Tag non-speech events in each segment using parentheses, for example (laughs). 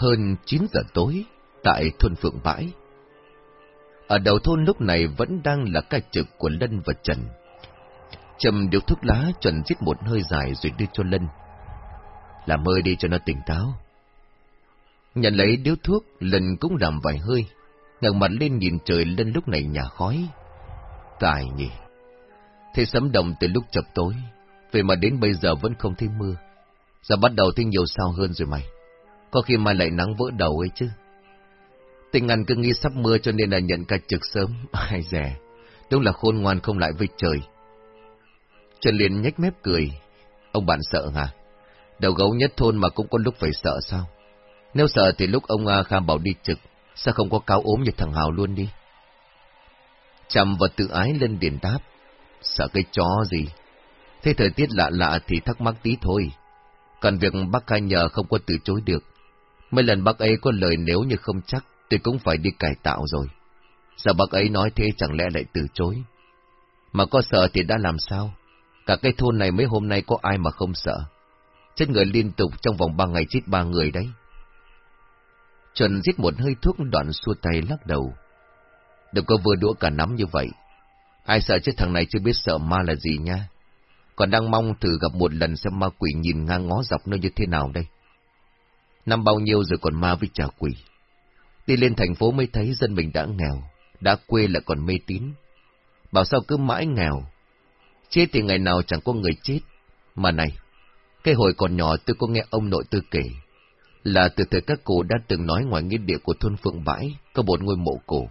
Hơn 9 giờ tối, tại thôn Phượng Bãi. Ở đầu thôn lúc này vẫn đang là ca trực của Lân và Trần. Trầm điếu thuốc lá chuẩn giết một hơi dài rồi đưa cho Lân. Làm ơi đi cho nó tỉnh táo. Nhận lấy điếu thuốc, Lân cũng làm vài hơi. ngẩng mặt lên nhìn trời Lân lúc này nhà khói. Tài nhỉ. Thế sấm đồng từ lúc chập tối, về mà đến bây giờ vẫn không thấy mưa. Giờ bắt đầu thấy nhiều sao hơn rồi mày. Có khi mà lại nắng vỡ đầu ấy chứ. Tình ngàn cứ nghĩ sắp mưa cho nên là nhận ca trực sớm. (laughs) Ai dè, đúng là khôn ngoan không lại với trời. Trần liền nhếch mép cười. Ông bạn sợ hả? Đầu gấu nhất thôn mà cũng có lúc phải sợ sao? Nếu sợ thì lúc ông A Kha bảo đi trực, sao không có cáo ốm như thằng Hào luôn đi? Chầm và tự ái lên điền đáp. Sợ cái chó gì? Thế thời tiết lạ lạ thì thắc mắc tí thôi. Còn việc bác ca nhờ không có từ chối được. Mấy lần bác ấy có lời nếu như không chắc, tôi cũng phải đi cải tạo rồi. Sao bác ấy nói thế chẳng lẽ lại từ chối? Mà có sợ thì đã làm sao? Cả cái thôn này mấy hôm nay có ai mà không sợ? Chết người liên tục trong vòng ba ngày chết ba người đấy. Trần giết một hơi thuốc đoạn xua tay lắc đầu. Đừng có vừa đũa cả nắm như vậy. Ai sợ chứ thằng này chưa biết sợ ma là gì nha. Còn đang mong thử gặp một lần xem ma quỷ nhìn ngang ngó dọc nơi như thế nào đây. Năm bao nhiêu rồi còn ma với trà quỷ. Đi lên thành phố mới thấy dân mình đã nghèo, đã quê lại còn mê tín. Bảo sao cứ mãi nghèo. Chết thì ngày nào chẳng có người chết. Mà này, cái hồi còn nhỏ tôi có nghe ông nội tôi kể, là từ thời các cụ đã từng nói ngoài nghĩa địa của thôn Phượng Bãi có một ngôi mộ cổ.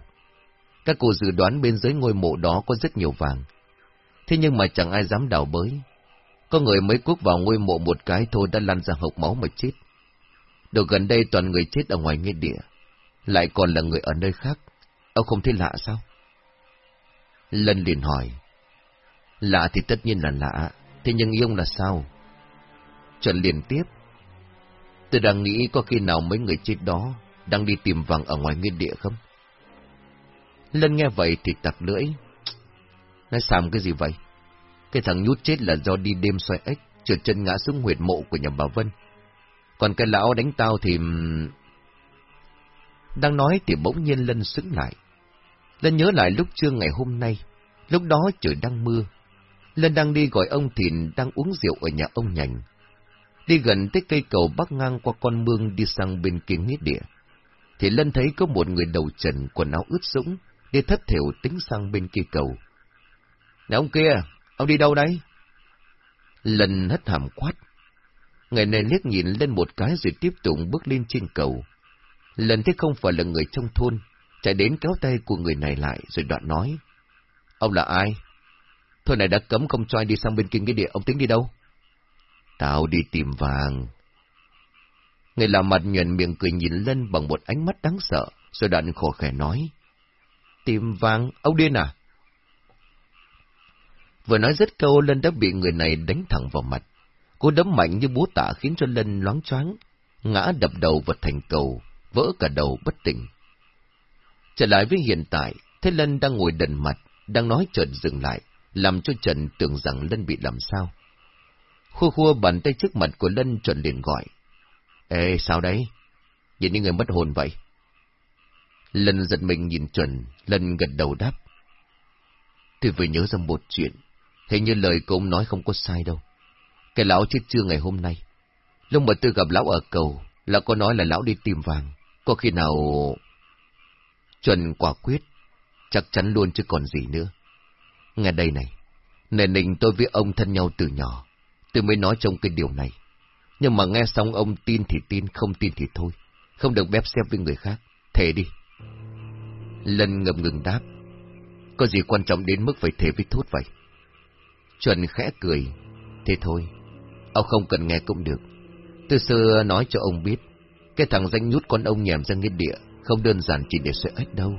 Các cụ dự đoán bên dưới ngôi mộ đó có rất nhiều vàng. Thế nhưng mà chẳng ai dám đào bới. Có người mới cuốc vào ngôi mộ một cái thôi đã lăn ra hộc máu mà chết. Được gần đây toàn người chết ở ngoài nghĩa địa, lại còn là người ở nơi khác. Ông không thấy lạ sao? Lân liền hỏi. Lạ thì tất nhiên là lạ, thế nhưng ông là sao? Trần liền tiếp. Tôi đang nghĩ có khi nào mấy người chết đó đang đi tìm vàng ở ngoài nguyên địa không? Lân nghe vậy thì tặc lưỡi. Nói xàm cái gì vậy? Cái thằng nhút chết là do đi đêm xoay ếch, trượt chân ngã xuống huyệt mộ của nhà bà Vân. Còn cái lão đánh tao thì... Đang nói thì bỗng nhiên Lân sững lại. Lân nhớ lại lúc trưa ngày hôm nay, lúc đó trời đang mưa. Lân đang đi gọi ông Thìn đang uống rượu ở nhà ông Nhành. Đi gần tới cây cầu bắc ngang qua con mương đi sang bên kia nghĩa địa. Thì Lân thấy có một người đầu trần quần áo ướt sũng, đi thất thiểu tính sang bên kia cầu. Này ông kia, ông đi đâu đấy? Lân hất hàm quát. Người này liếc nhìn lên một cái rồi tiếp tục bước lên trên cầu. Lần thế không phải là người trong thôn, chạy đến kéo tay của người này lại rồi đoạn nói. Ông là ai? Thôi này đã cấm không cho anh đi sang bên kia cái địa, ông tính đi đâu? Tao đi tìm vàng. Người làm mặt nhuận miệng cười nhìn lên bằng một ánh mắt đáng sợ, rồi đoạn khổ khẻ nói. Tìm vàng, ông điên à? Vừa nói rất câu, Lân đã bị người này đánh thẳng vào mặt. Cô đấm mạnh như búa tạ khiến cho Lân loáng choáng, ngã đập đầu vào thành cầu, vỡ cả đầu bất tỉnh. Trở lại với hiện tại, thấy Lân đang ngồi đần mặt, đang nói chợt dừng lại, làm cho Trần tưởng rằng Lân bị làm sao. Khua khua bàn tay trước mặt của Lân Trần liền gọi. Ê, sao đấy? Nhìn như người mất hồn vậy. Lân giật mình nhìn Trần, Lân gật đầu đáp. Tôi vừa nhớ ra một chuyện, hình như lời cô ông nói không có sai đâu. Cái lão chết trưa ngày hôm nay. Lúc mà tôi gặp lão ở cầu, lão có nói là lão đi tìm vàng. Có khi nào... Chuẩn quả quyết, chắc chắn luôn chứ còn gì nữa. Nghe đây này, nền nình tôi với ông thân nhau từ nhỏ, tôi mới nói trong cái điều này. Nhưng mà nghe xong ông tin thì tin, không tin thì thôi. Không được bép xếp với người khác. Thề đi. Lân ngập ngừng đáp. Có gì quan trọng đến mức phải thề với thốt vậy? Chuẩn khẽ cười. Thế thôi, ông không cần nghe cũng được. Từ xưa nói cho ông biết, cái thằng danh nhút con ông nhèm ra nghĩa địa, không đơn giản chỉ để sợi ếch đâu.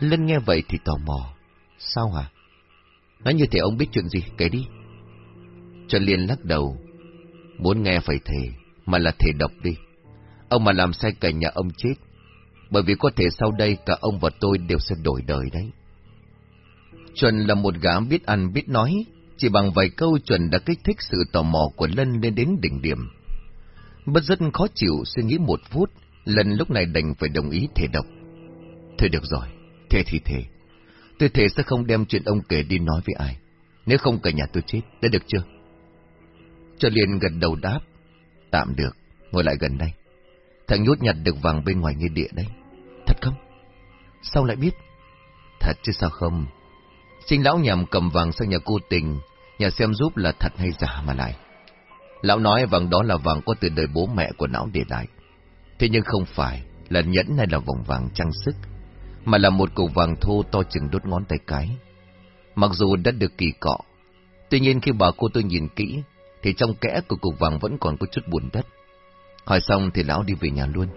Lân nghe vậy thì tò mò. Sao hả? Nói như thế ông biết chuyện gì, kể đi. Cho Liên lắc đầu. Muốn nghe phải thề, mà là thề độc đi. Ông mà làm sai cả nhà ông chết. Bởi vì có thể sau đây cả ông và tôi đều sẽ đổi đời đấy. Chuẩn là một gã biết ăn biết nói, chỉ bằng vài câu chuẩn đã kích thích sự tò mò của Lân lên đến đỉnh điểm. Bất rất khó chịu suy nghĩ một phút, lần lúc này đành phải đồng ý thể độc. Thôi được rồi, thế thì thế. Tôi thề sẽ không đem chuyện ông kể đi nói với ai. Nếu không cả nhà tôi chết, đã được chưa? Cho liền gật đầu đáp. Tạm được, ngồi lại gần đây. Thằng nhốt nhặt được vàng bên ngoài nghĩa địa đấy. Thật không? Sao lại biết? Thật chứ sao không? Sinh lão nhằm cầm vàng sang nhà cô tình, nhà xem giúp là thật hay giả mà lại. Lão nói vàng đó là vàng có từ đời bố mẹ của lão để lại. Thế nhưng không phải là nhẫn hay là vòng vàng trang sức, mà là một cục vàng thô to chừng đốt ngón tay cái. Mặc dù đã được kỳ cọ, tuy nhiên khi bà cô tôi nhìn kỹ, thì trong kẽ của cục vàng vẫn còn có chút buồn đất. Hỏi xong thì lão đi về nhà luôn.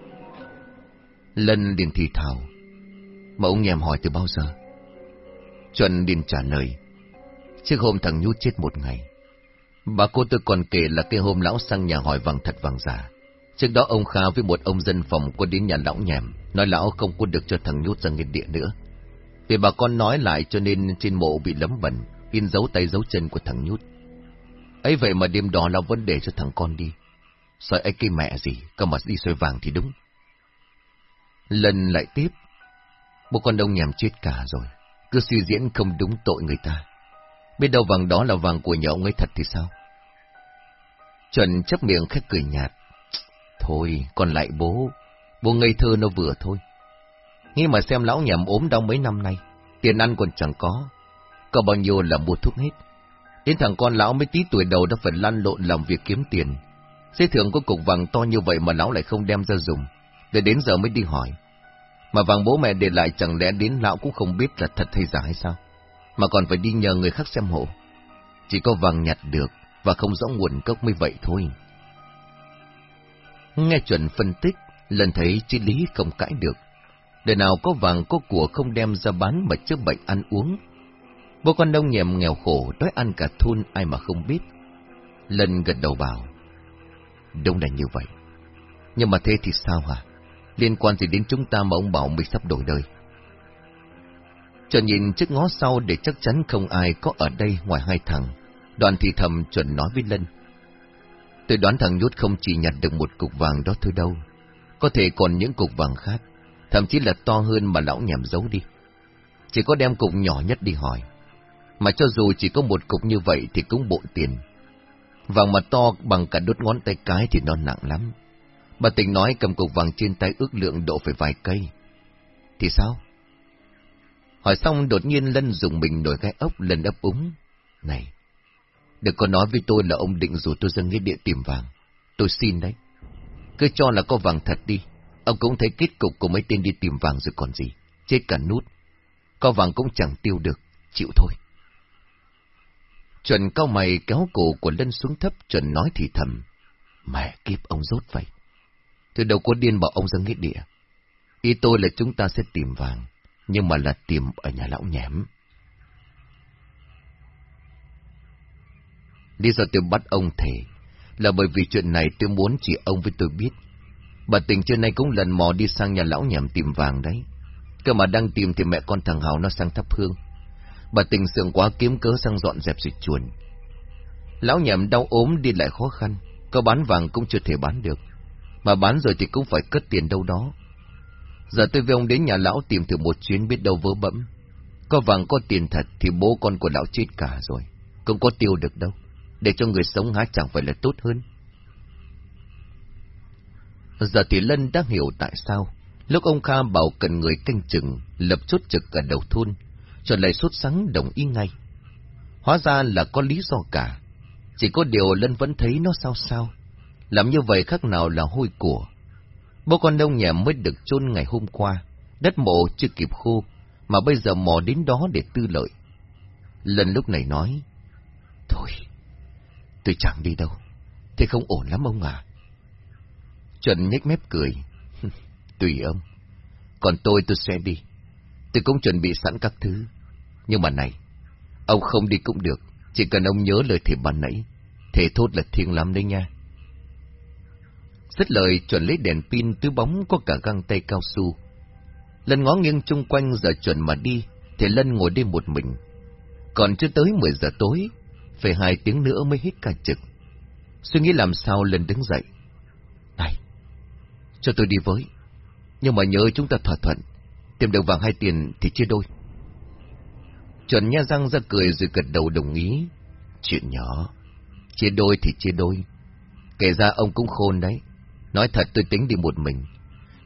Lân liền thì thào. Mà ông nhèm hỏi từ bao giờ? Chuẩn liền trả lời. Trước hôm thằng Nhút chết một ngày. Bà cô tôi còn kể là cái hôm lão sang nhà hỏi vàng thật vàng giả. Trước đó ông Kha với một ông dân phòng có đến nhà lão nhèm, nói lão không có được cho thằng Nhút ra nghiên địa nữa. Vì bà con nói lại cho nên trên mộ bị lấm bẩn, in dấu tay dấu chân của thằng Nhút. ấy vậy mà đêm đó lão vẫn để cho thằng con đi. sợ ấy cái mẹ gì, cơ mà đi xoay vàng thì đúng. Lần lại tiếp, bố con đông nhèm chết cả rồi, cứ suy diễn không đúng tội người ta. Biết đâu vàng đó là vàng của nhà ông ấy thật thì sao? Chuẩn chấp miệng khách cười nhạt. Thôi, còn lại bố, bố ngây thơ nó vừa thôi. Nghĩ mà xem lão nhầm ốm đau mấy năm nay, tiền ăn còn chẳng có, có bao nhiêu là mua thuốc hết. Đến thằng con lão mới tí tuổi đầu đã phải lăn lộn làm việc kiếm tiền. Xế thưởng có cục vàng to như vậy mà lão lại không đem ra dùng, để đến giờ mới đi hỏi. Mà vàng bố mẹ để lại chẳng lẽ đến lão cũng không biết là thật hay giả hay sao? Mà còn phải đi nhờ người khác xem hộ. Chỉ có vàng nhặt được và không rõ nguồn gốc mới vậy thôi. Nghe chuẩn phân tích, lần thấy triết lý không cãi được. Đời nào có vàng có của không đem ra bán mà chữa bệnh ăn uống. Bố con đông nhèm nghèo khổ, đói ăn cả thun ai mà không biết. Lần gật đầu bảo. Đúng là như vậy. Nhưng mà thế thì sao hả? Liên quan gì đến chúng ta mà ông bảo mình sắp đổi đời? Chuẩn nhìn trước ngó sau để chắc chắn không ai có ở đây ngoài hai thằng. Đoàn thì thầm chuẩn nói với Lân. Tôi đoán thằng Nhút không chỉ nhặt được một cục vàng đó thôi đâu. Có thể còn những cục vàng khác, thậm chí là to hơn mà lão nhảm giấu đi. Chỉ có đem cục nhỏ nhất đi hỏi. Mà cho dù chỉ có một cục như vậy thì cũng bộ tiền. Vàng mà to bằng cả đốt ngón tay cái thì nó nặng lắm. Bà tình nói cầm cục vàng trên tay ước lượng độ phải vài cây. Thì sao? Hỏi xong đột nhiên Lân dùng mình nổi gai ốc lần ấp úng. Này, đừng có nói với tôi là ông định rủ tôi ra nghĩa địa tìm vàng. Tôi xin đấy. Cứ cho là có vàng thật đi. Ông cũng thấy kết cục của mấy tên đi tìm vàng rồi còn gì. Chết cả nút. Có vàng cũng chẳng tiêu được. Chịu thôi. Chuẩn cao mày kéo cổ của Lân xuống thấp, chuẩn nói thì thầm. Mẹ kiếp ông rốt vậy. Tôi đâu có điên bảo ông ra nghĩa địa. Ý tôi là chúng ta sẽ tìm vàng, nhưng mà là tìm ở nhà lão nhém. Lý do tôi bắt ông thề là bởi vì chuyện này tôi muốn chỉ ông với tôi biết. Bà tình trưa nay cũng lần mò đi sang nhà lão nhẻm tìm vàng đấy. Cơ mà đang tìm thì mẹ con thằng Hào nó sang thắp hương. Bà tình sượng quá kiếm cớ sang dọn dẹp dịch chuồn. Lão nhẻm đau ốm đi lại khó khăn, có bán vàng cũng chưa thể bán được. Mà bán rồi thì cũng phải cất tiền đâu đó. Giờ tôi với ông đến nhà lão tìm thử một chuyến biết đâu vớ bẫm. Có vàng có tiền thật thì bố con của lão chết cả rồi. Không có tiêu được đâu. Để cho người sống há chẳng phải là tốt hơn. Giờ thì Lân đã hiểu tại sao. Lúc ông Kha bảo cần người canh chừng, lập chốt trực ở đầu thôn, cho lại sốt sắng đồng ý ngay. Hóa ra là có lý do cả. Chỉ có điều Lân vẫn thấy nó sao sao. Làm như vậy khác nào là hôi của. Bố con đông nhà mới được chôn ngày hôm qua, đất mộ chưa kịp khô, mà bây giờ mò đến đó để tư lợi. Lần lúc này nói, Thôi, tôi chẳng đi đâu, thế không ổn lắm ông à. trần nhếch mép cười, (laughs) tùy ông, còn tôi tôi sẽ đi. Tôi cũng chuẩn bị sẵn các thứ, nhưng mà này, ông không đi cũng được, chỉ cần ông nhớ lời thề ban nãy, thề thốt là thiêng lắm đấy nha. Dứt lời chuẩn lấy đèn pin tứ bóng có cả găng tay cao su. Lân ngó nghiêng chung quanh giờ chuẩn mà đi, thì Lân ngồi đêm một mình. Còn chưa tới 10 giờ tối, phải hai tiếng nữa mới hết cả trực. Suy nghĩ làm sao Lân đứng dậy. này Cho tôi đi với. Nhưng mà nhớ chúng ta thỏa thuận. Tìm được vàng hai tiền thì chia đôi. Chuẩn nha răng ra cười rồi gật đầu đồng ý. Chuyện nhỏ. Chia đôi thì chia đôi. Kể ra ông cũng khôn đấy. Nói thật tôi tính đi một mình.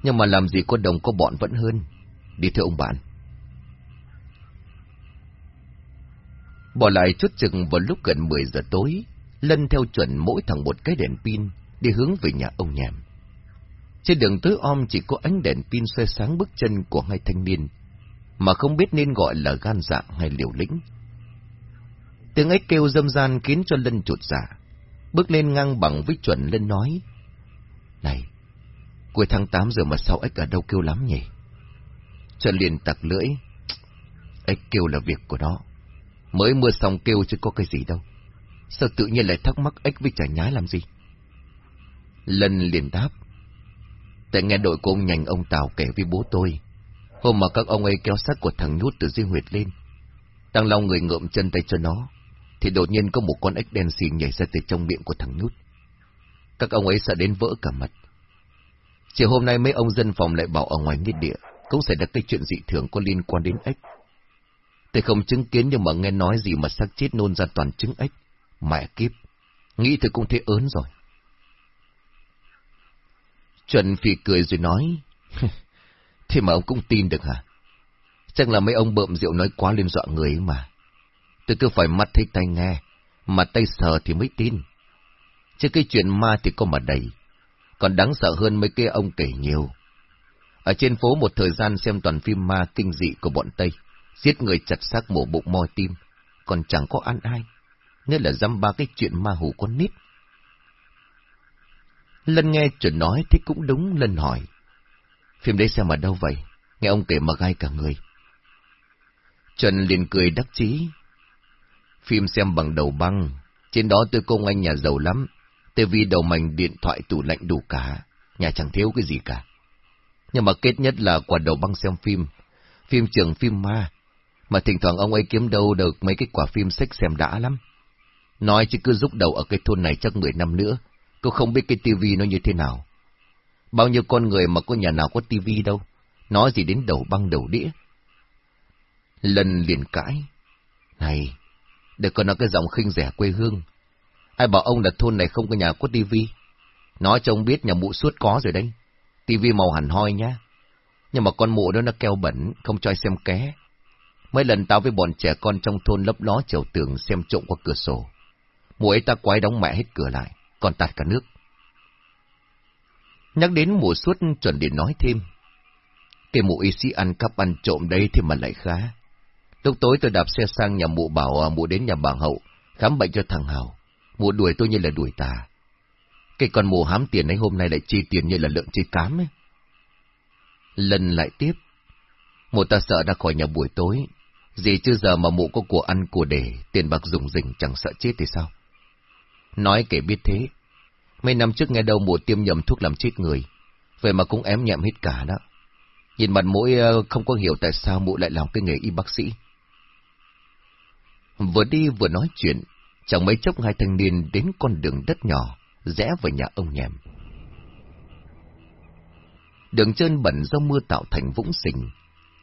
Nhưng mà làm gì có đồng có bọn vẫn hơn. Đi theo ông bạn. Bỏ lại chút chừng vào lúc gần 10 giờ tối, Lân theo chuẩn mỗi thằng một cái đèn pin, đi hướng về nhà ông nhèm. Trên đường tối om chỉ có ánh đèn pin xoay sáng bước chân của hai thanh niên, mà không biết nên gọi là gan dạ hay liều lĩnh. Tiếng ếch kêu dâm gian khiến cho Lân chuột dạ, bước lên ngang bằng với chuẩn Lân nói. Này, cuối tháng 8 giờ mà sao ếch ở đâu kêu lắm nhỉ? Trần liền tặc lưỡi. Ếch kêu là việc của nó. Mới mưa xong kêu chứ có cái gì đâu. Sao tự nhiên lại thắc mắc ếch với chả nhái làm gì? Lân liền đáp. Tại nghe đội của ông nhành ông Tào kể với bố tôi. Hôm mà các ông ấy kéo xác của thằng nhút từ dưới huyệt lên. Đang lau người ngợm chân tay cho nó. Thì đột nhiên có một con ếch đen xì nhảy ra từ trong miệng của thằng nhút. Các ông ấy sợ đến vỡ cả mặt. Chiều hôm nay mấy ông dân phòng lại bảo ở ngoài nghĩa địa cũng xảy ra cái chuyện dị thường có liên quan đến ếch. Tôi không chứng kiến nhưng mà nghe nói gì mà xác chết nôn ra toàn trứng ếch. Mẹ kiếp, nghĩ tôi cũng thấy ớn rồi. Chuẩn phì cười rồi nói, (laughs) thế mà ông cũng tin được hả? Chắc là mấy ông bợm rượu nói quá lên dọa người ấy mà. Tôi cứ phải mắt thấy tay nghe, mà tay sờ thì mới tin. Chứ cái chuyện ma thì có mà đầy, còn đáng sợ hơn mấy cái ông kể nhiều. Ở trên phố một thời gian xem toàn phim ma kinh dị của bọn Tây, giết người chặt xác mổ bụng moi tim, còn chẳng có ăn ai. nên là dăm ba cái chuyện ma hù con nít. Lân nghe chuẩn nói thế cũng đúng, Lân hỏi. Phim đấy xem ở đâu vậy? Nghe ông kể mà gai cả người. Trần liền cười đắc chí. Phim xem bằng đầu băng, trên đó tôi công anh nhà giàu lắm. Tivi đầu mảnh điện thoại tủ lạnh đủ cả, nhà chẳng thiếu cái gì cả. Nhưng mà kết nhất là quả đầu băng xem phim, phim trường phim ma, mà thỉnh thoảng ông ấy kiếm đâu được mấy cái quả phim sách xem đã lắm. Nói chứ cứ giúp đầu ở cái thôn này chắc 10 năm nữa, cô không biết cái tivi nó như thế nào. Bao nhiêu con người mà có nhà nào có tivi đâu, nói gì đến đầu băng đầu đĩa. Lần liền cãi. Này, để có nói cái giọng khinh rẻ quê hương. Ai bảo ông là thôn này không có nhà có tivi? Nói cho ông biết nhà mụ suốt có rồi đấy. Tivi màu hẳn hoi nhá. Nhưng mà con mụ đó nó keo bẩn, không cho ai xem ké. Mấy lần tao với bọn trẻ con trong thôn lấp ló trèo tường xem trộm qua cửa sổ. mụ ấy ta quái đóng mẹ hết cửa lại, còn tạt cả nước. Nhắc đến mùa suốt chuẩn để nói thêm. Cái mụ y sĩ ăn cắp ăn trộm đây thì mà lại khá. Lúc tối tôi đạp xe sang nhà mụ bảo à, mụ đến nhà bà Hậu, khám bệnh cho thằng Hào. Mụ đuổi tôi như là đuổi tà. Cái con mù hám tiền ấy hôm nay lại chi tiền như là lượng chi cám ấy. Lần lại tiếp. Mụ ta sợ ra khỏi nhà buổi tối. Gì chưa giờ mà mụ có của ăn của để, tiền bạc dùng dình chẳng sợ chết thì sao? Nói kể biết thế. Mấy năm trước nghe đâu mụ tiêm nhầm thuốc làm chết người. Vậy mà cũng ém nhẹm hết cả đó. Nhìn mặt mũi ờ, không có hiểu tại sao mụ lại làm cái nghề y bác sĩ. Vừa đi vừa nói chuyện, chẳng mấy chốc hai thanh niên đến con đường đất nhỏ, rẽ vào nhà ông nhèm. Đường trơn bẩn do mưa tạo thành vũng sình.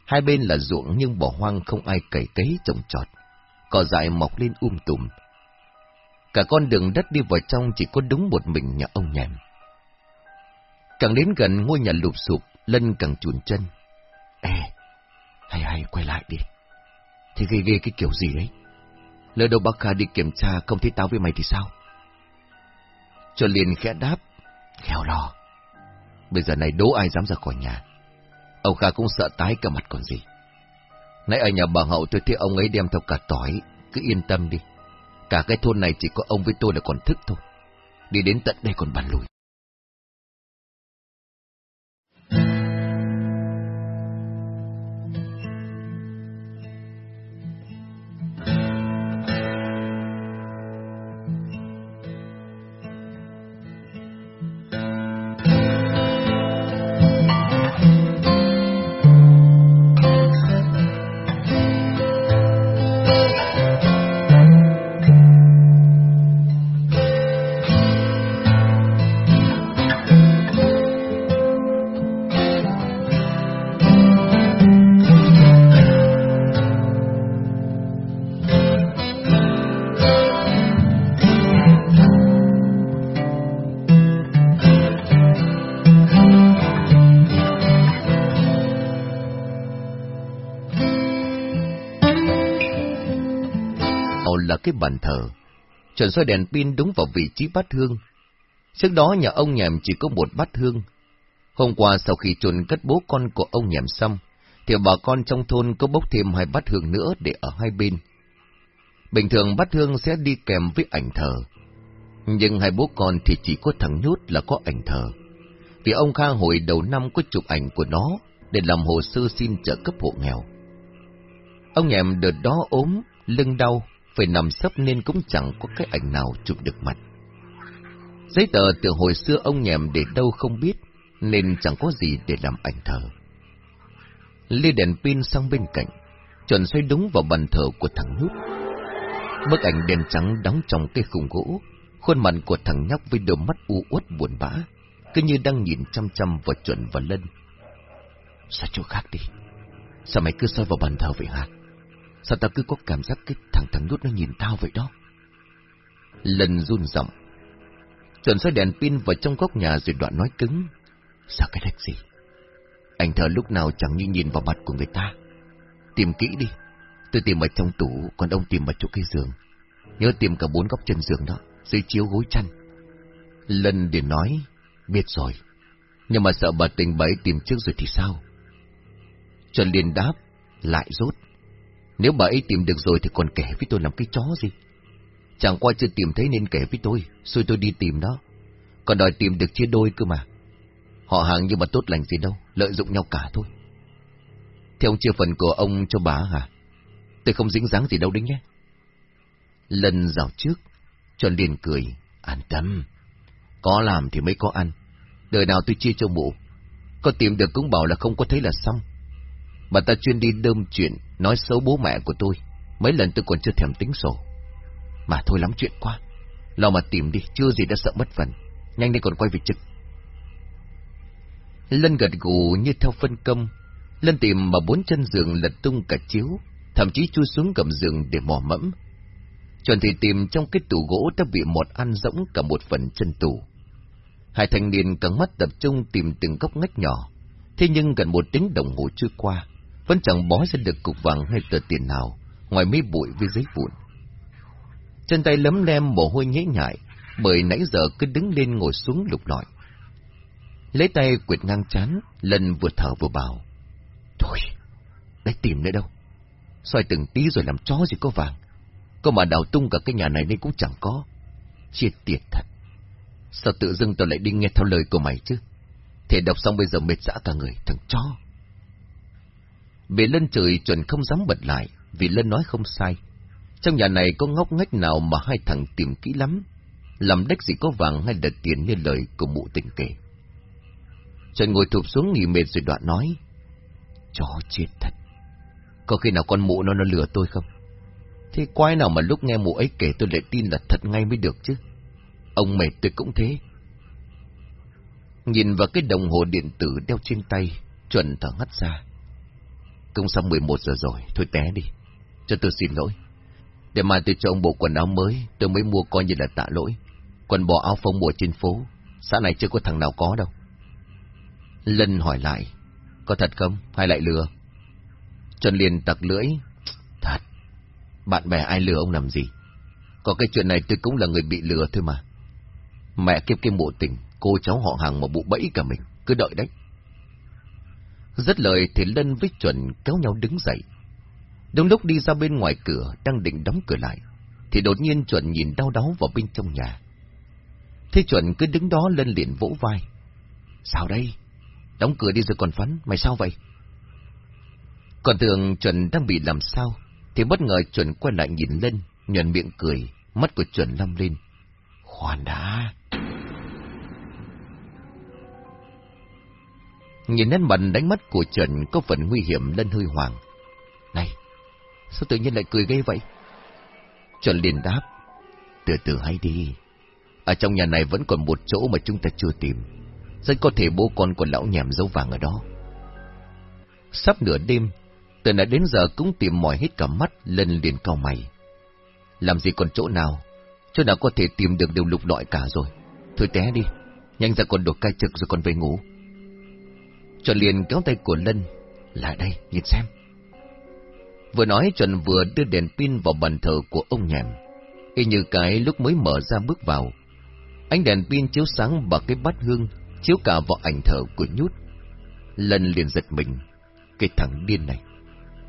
Hai bên là ruộng nhưng bỏ hoang không ai cày cấy trồng trọt. Cỏ dại mọc lên um tùm. Cả con đường đất đi vào trong chỉ có đúng một mình nhà ông nhèm. Càng đến gần ngôi nhà lụp sụp, Lân càng chuồn chân. Ê, hay hay, quay lại đi. Thì ghê ghê cái kiểu gì đấy? Lỡ đâu bác Kha đi kiểm tra không thấy tao với mày thì sao? Cho liền khẽ đáp, khéo lo. Bây giờ này đố ai dám ra khỏi nhà. Ông Kha cũng sợ tái cả mặt còn gì. Nãy ở nhà bà Hậu tôi thấy ông ấy đem theo cả tỏi, cứ yên tâm đi. Cả cái thôn này chỉ có ông với tôi là còn thức thôi. Đi đến tận đây còn bàn lùi. Cái bàn thờ. Chuẩn soi đèn pin đúng vào vị trí bát hương. Trước đó nhà ông nhèm chỉ có một bát hương. Hôm qua sau khi chôn cất bố con của ông nhèm xong, thì bà con trong thôn có bốc thêm hai bát hương nữa để ở hai bên. Bình thường bát hương sẽ đi kèm với ảnh thờ. Nhưng hai bố con thì chỉ có thằng nhút là có ảnh thờ. Vì ông Kha hồi đầu năm có chụp ảnh của nó để làm hồ sơ xin trợ cấp hộ nghèo. Ông nhèm đợt đó ốm, lưng đau, phải nằm sấp nên cũng chẳng có cái ảnh nào chụp được mặt. Giấy tờ từ hồi xưa ông nhèm để đâu không biết, nên chẳng có gì để làm ảnh thờ. Lê đèn pin sang bên cạnh, chuẩn xoay đúng vào bàn thờ của thằng nhút. Bức ảnh đèn trắng đóng trong cây khung gỗ, khuôn mặt của thằng nhóc với đôi mắt u uất buồn bã, cứ như đang nhìn chăm chăm vào chuẩn và lân. Sao chỗ khác đi? Sao mày cứ soi vào bàn thờ vậy hả? Sao tao cứ có cảm giác cái thằng thằng nút nó nhìn tao vậy đó? Lần run giọng. Chuẩn soi đèn pin vào trong góc nhà rồi đoạn nói cứng. Sao cái đếch gì? Anh thờ lúc nào chẳng như nhìn vào mặt của người ta. Tìm kỹ đi. Tôi tìm ở trong tủ, còn ông tìm ở chỗ cái giường. Nhớ tìm cả bốn góc chân giường đó, dưới chiếu gối chăn. Lần để nói, biết rồi. Nhưng mà sợ bà tình bấy tìm trước rồi thì sao? Trần liền đáp, lại rốt. Nếu bà ấy tìm được rồi thì còn kể với tôi làm cái chó gì? Chẳng qua chưa tìm thấy nên kể với tôi, rồi tôi đi tìm đó. Còn đòi tìm được chia đôi cơ mà. Họ hàng nhưng mà tốt lành gì đâu, lợi dụng nhau cả thôi. Thế ông chia phần của ông cho bà hả? Tôi không dính dáng gì đâu đấy nhé. Lần dạo trước, Trần liền cười, an tâm. Có làm thì mới có ăn. Đời nào tôi chia cho mụ. Có tìm được cũng bảo là không có thấy là xong. Bà ta chuyên đi đơm chuyện, nói xấu bố mẹ của tôi. Mấy lần tôi còn chưa thèm tính sổ. Mà thôi lắm chuyện quá. Lo mà tìm đi, chưa gì đã sợ mất phần. Nhanh đi còn quay về trực. Lân gật gù như theo phân công. Lân tìm mà bốn chân giường lật tung cả chiếu, thậm chí chui xuống gầm giường để mò mẫm. Chuẩn thì tìm trong cái tủ gỗ đã bị một ăn rỗng cả một phần chân tủ. Hai thanh niên cắn mắt tập trung tìm từng góc ngách nhỏ. Thế nhưng gần một tiếng đồng hồ trôi qua, vẫn chẳng bó ra được cục vàng hay tờ tiền nào, ngoài mấy bụi với giấy vụn. Chân tay lấm lem mồ hôi nhễ nhại, bởi nãy giờ cứ đứng lên ngồi xuống lục lọi. Lấy tay quyệt ngang chán, lần vừa thở vừa bảo. Thôi, lấy tìm nữa đâu. xoay từng tí rồi làm chó gì có vàng. Có mà đào tung cả cái nhà này nên cũng chẳng có. Chia tiệt thật. Sao tự dưng tôi lại đi nghe theo lời của mày chứ? Thể đọc xong bây giờ mệt dã cả người, thằng chó về lân trời chuẩn không dám bật lại, vì lân nói không sai. Trong nhà này có ngóc ngách nào mà hai thằng tìm kỹ lắm. Làm đếch gì có vàng hay đợt tiền như lời của mụ tình kể. Trần ngồi thụp xuống nghỉ mệt rồi đoạn nói. Chó chết thật. Có khi nào con mụ nó nó lừa tôi không? Thế quái nào mà lúc nghe mụ ấy kể tôi lại tin là thật ngay mới được chứ? Ông mệt tôi cũng thế. Nhìn vào cái đồng hồ điện tử đeo trên tay, chuẩn thở hắt ra. Cũng xong 11 giờ rồi, thôi té đi. Cho tôi xin lỗi. Để mai tôi cho ông bộ quần áo mới, tôi mới mua coi như là tạ lỗi. Quần bò áo phông mùa trên phố, xã này chưa có thằng nào có đâu. Lân hỏi lại, có thật không, hay lại lừa? Trần liền tặc lưỡi, thật, bạn bè ai lừa ông làm gì? Có cái chuyện này tôi cũng là người bị lừa thôi mà. Mẹ kiếp cái mộ tình, cô cháu họ hàng mà bụ bẫy cả mình, cứ đợi đấy. Rất lời thì Lân với Chuẩn kéo nhau đứng dậy. Đúng lúc đi ra bên ngoài cửa, đang định đóng cửa lại, thì đột nhiên Chuẩn nhìn đau đáu vào bên trong nhà. Thế Chuẩn cứ đứng đó lên liền vỗ vai. Sao đây? Đóng cửa đi rồi còn phấn, mày sao vậy? Còn tưởng Chuẩn đang bị làm sao, thì bất ngờ Chuẩn quay lại nhìn lên, nhuận miệng cười, mắt của Chuẩn lâm lên. Khoan đã! Nhìn nét mặt đánh mắt của Trần có phần nguy hiểm lên hơi hoàng. Này, sao tự nhiên lại cười gây vậy? Trần liền đáp, từ từ hãy đi. Ở trong nhà này vẫn còn một chỗ mà chúng ta chưa tìm. Rất có thể bố con của lão nhèm dấu vàng ở đó. Sắp nửa đêm, từ nãy đến giờ cũng tìm mỏi hết cả mắt lên liền cao mày. Làm gì còn chỗ nào? Chỗ nào có thể tìm được đều lục lọi cả rồi. Thôi té đi, nhanh ra còn đồ cai trực rồi còn về ngủ. Chuẩn liền kéo tay của Lân. Lại đây, nhìn xem. Vừa nói Chuẩn vừa đưa đèn pin vào bàn thờ của ông nhèm, Y như cái lúc mới mở ra bước vào. Ánh đèn pin chiếu sáng bằng cái bát hương, chiếu cả vào ảnh thờ của nhút. lân liền giật mình. Cái thằng điên này.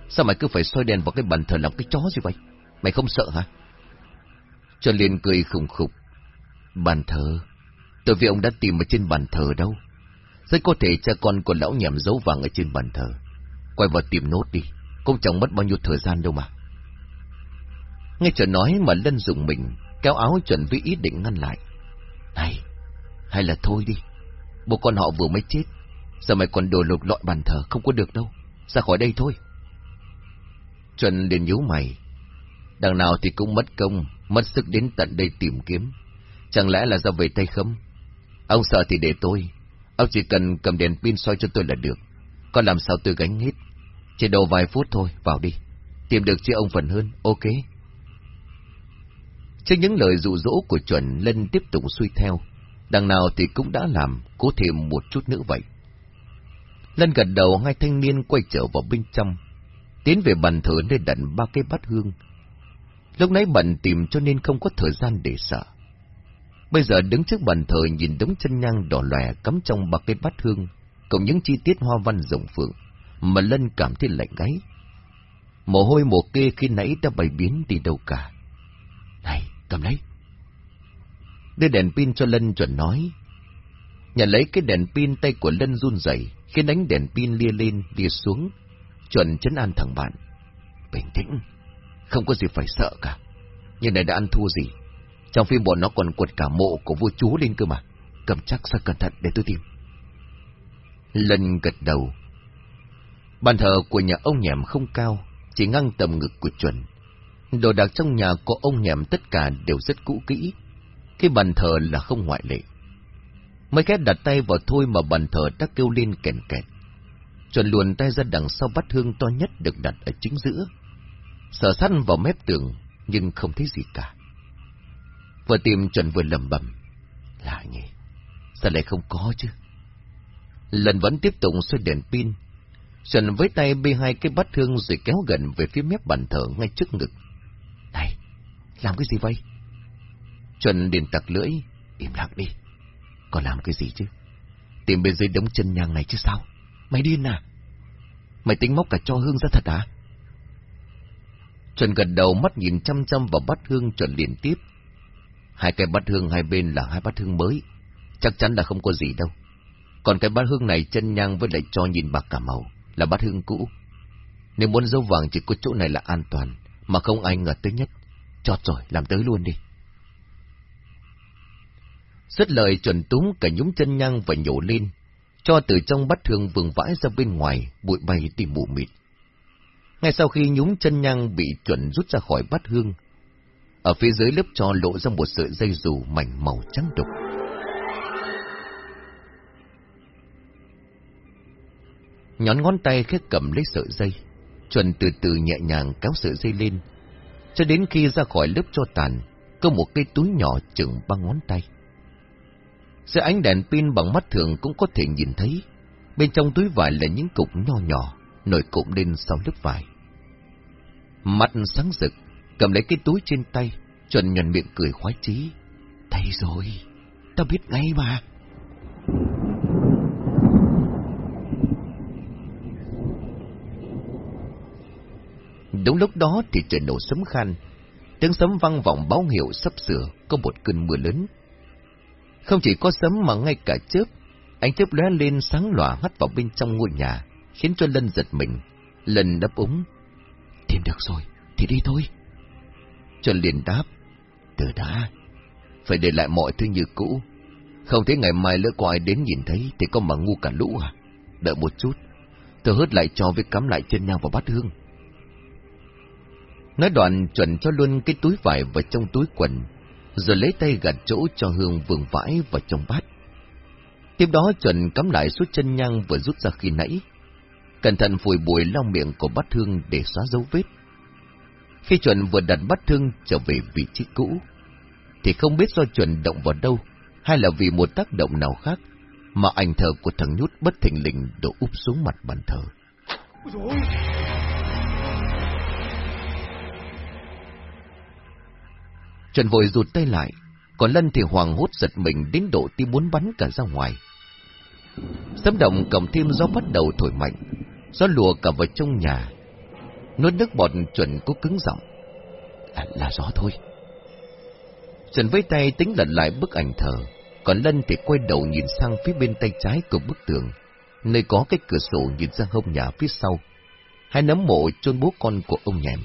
Sao mày cứ phải soi đèn vào cái bàn thờ làm cái chó gì vậy? Mày không sợ hả? Chuẩn liền cười khủng khục. Bàn thờ? Tôi vì ông đã tìm ở trên bàn thờ đâu. Rất có thể cha con của lão nhầm dấu vàng ở trên bàn thờ. Quay vào tìm nốt đi. Cũng chẳng mất bao nhiêu thời gian đâu mà. Nghe trở nói mà Lân dùng mình, kéo áo chuẩn với ý định ngăn lại. Này, hay là thôi đi. Bố con họ vừa mới chết. Giờ mày còn đồ lục lọi bàn thờ không có được đâu. Ra khỏi đây thôi. Chuẩn liền nhíu mày. Đằng nào thì cũng mất công, mất sức đến tận đây tìm kiếm. Chẳng lẽ là do về tay không? Ông sợ thì để tôi. Ông chỉ cần cầm đèn pin soi cho tôi là được. Còn làm sao tôi gánh hết. Chỉ đầu vài phút thôi, vào đi. Tìm được chứ ông phần hơn, ok. Trước những lời dụ dỗ của chuẩn, Lân tiếp tục suy theo. Đằng nào thì cũng đã làm, cố thêm một chút nữa vậy. Lân gật đầu hai thanh niên quay trở vào bên trong, tiến về bàn thờ nơi đặt ba cái bát hương. Lúc nãy bận tìm cho nên không có thời gian để sợ. Bây giờ đứng trước bàn thờ nhìn đống chân nhang đỏ lòe cắm trong ba cái bát hương, cùng những chi tiết hoa văn rồng phượng, mà Lân cảm thấy lạnh gáy. Mồ hôi mồ kê khi nãy đã bày biến đi đâu cả. Này, cầm lấy. Đưa đèn pin cho Lân chuẩn nói. Nhà lấy cái đèn pin tay của Lân run rẩy khi đánh đèn pin lia lên, lia xuống. Chuẩn chấn an thằng bạn. Bình tĩnh, không có gì phải sợ cả. Nhưng này đã ăn thua gì. Trong phim bọn nó còn quật cả mộ của vua chúa lên cơ mà. Cầm chắc ra cẩn thận để tôi tìm. Lân gật đầu. Bàn thờ của nhà ông nhèm không cao, chỉ ngang tầm ngực của chuẩn. Đồ đạc trong nhà của ông nhèm tất cả đều rất cũ kỹ. Cái bàn thờ là không ngoại lệ. Mấy khét đặt tay vào thôi mà bàn thờ đã kêu lên kèn kẹt. Chuẩn luồn tay ra đằng sau bắt hương to nhất được đặt ở chính giữa. Sở săn vào mép tường, nhưng không thấy gì cả. Vừa tìm chuẩn vừa lầm bầm. Lạ nhỉ, sao lại không có chứ? Lần vẫn tiếp tục xoay đèn pin. Chuẩn với tay bê hai cái bát thương rồi kéo gần về phía mép bàn thờ ngay trước ngực. Này, làm cái gì vậy? Chuẩn liền tặc lưỡi, im lặng đi. Còn làm cái gì chứ? Tìm bên dưới đống chân nhang này chứ sao? Mày điên à? Mày tính móc cả cho hương ra thật à? Chuẩn gật đầu mắt nhìn chăm chăm vào bát hương chuẩn liền tiếp. Hai cái bát hương hai bên là hai bát hương mới. Chắc chắn là không có gì đâu. Còn cái bát hương này chân nhang với lại cho nhìn bạc cả màu, là bát hương cũ. Nếu muốn dấu vàng chỉ có chỗ này là an toàn, mà không ai ngờ tới nhất. Chọt rồi, làm tới luôn đi. Rất lời chuẩn túng cả nhúng chân nhang và nhổ lên, cho từ trong bát hương vương vãi ra bên ngoài, bụi bay tìm mù mịt. Ngay sau khi nhúng chân nhang bị chuẩn rút ra khỏi bát hương, ở phía dưới lớp cho lộ ra một sợi dây dù mảnh màu trắng đục. Nhón ngón tay khét cầm lấy sợi dây, chuẩn từ từ nhẹ nhàng kéo sợi dây lên, cho đến khi ra khỏi lớp cho tàn, có một cái túi nhỏ chừng ba ngón tay. Dưới ánh đèn pin bằng mắt thường cũng có thể nhìn thấy, bên trong túi vải là những cục nho nhỏ, nổi cụm lên sau lớp vải. Mắt sáng rực, cầm lấy cái túi trên tay, chuẩn nhuận miệng cười khoái chí. Thấy rồi, tao biết ngay mà. Đúng lúc đó thì trời nổ sấm khan, tiếng sấm vang vọng báo hiệu sắp sửa có một cơn mưa lớn. Không chỉ có sấm mà ngay cả chớp, ánh chớp lóe lên sáng lòa hắt vào bên trong ngôi nhà, khiến cho Lân giật mình. lân đáp úng. Tìm được rồi, thì đi thôi. Chuẩn liền đáp. Từ đã, phải để lại mọi thứ như cũ. Không thấy ngày mai lỡ có ai đến nhìn thấy thì có mà ngu cả lũ à. Đợi một chút, tôi hớt lại cho với cắm lại chân nhau vào bát hương. Nói đoạn chuẩn cho luôn cái túi vải vào trong túi quần, rồi lấy tay gạt chỗ cho hương vương vãi vào trong bát. Tiếp đó chuẩn cắm lại suốt chân nhang vừa rút ra khi nãy. Cẩn thận phủi bụi lau miệng của bát hương để xóa dấu vết. Khi chuẩn vừa đặt bắt thương trở về vị trí cũ, thì không biết do chuẩn động vào đâu, hay là vì một tác động nào khác, mà ảnh thờ của thằng nhút bất thình lình đổ úp xuống mặt bàn thờ. Trần vội rụt tay lại, còn Lân thì hoàng hốt giật mình đến độ tim muốn bắn cả ra ngoài. Sấm động cầm thêm gió bắt đầu thổi mạnh, gió lùa cả vào trong nhà. Nuốt nước bọt chuẩn có cứng giọng. À, là gió thôi. chuẩn với tay tính lật lại bức ảnh thờ, còn Lân thì quay đầu nhìn sang phía bên tay trái của bức tường, nơi có cái cửa sổ nhìn ra hông nhà phía sau. Hai nấm mộ chôn bố con của ông nhèm.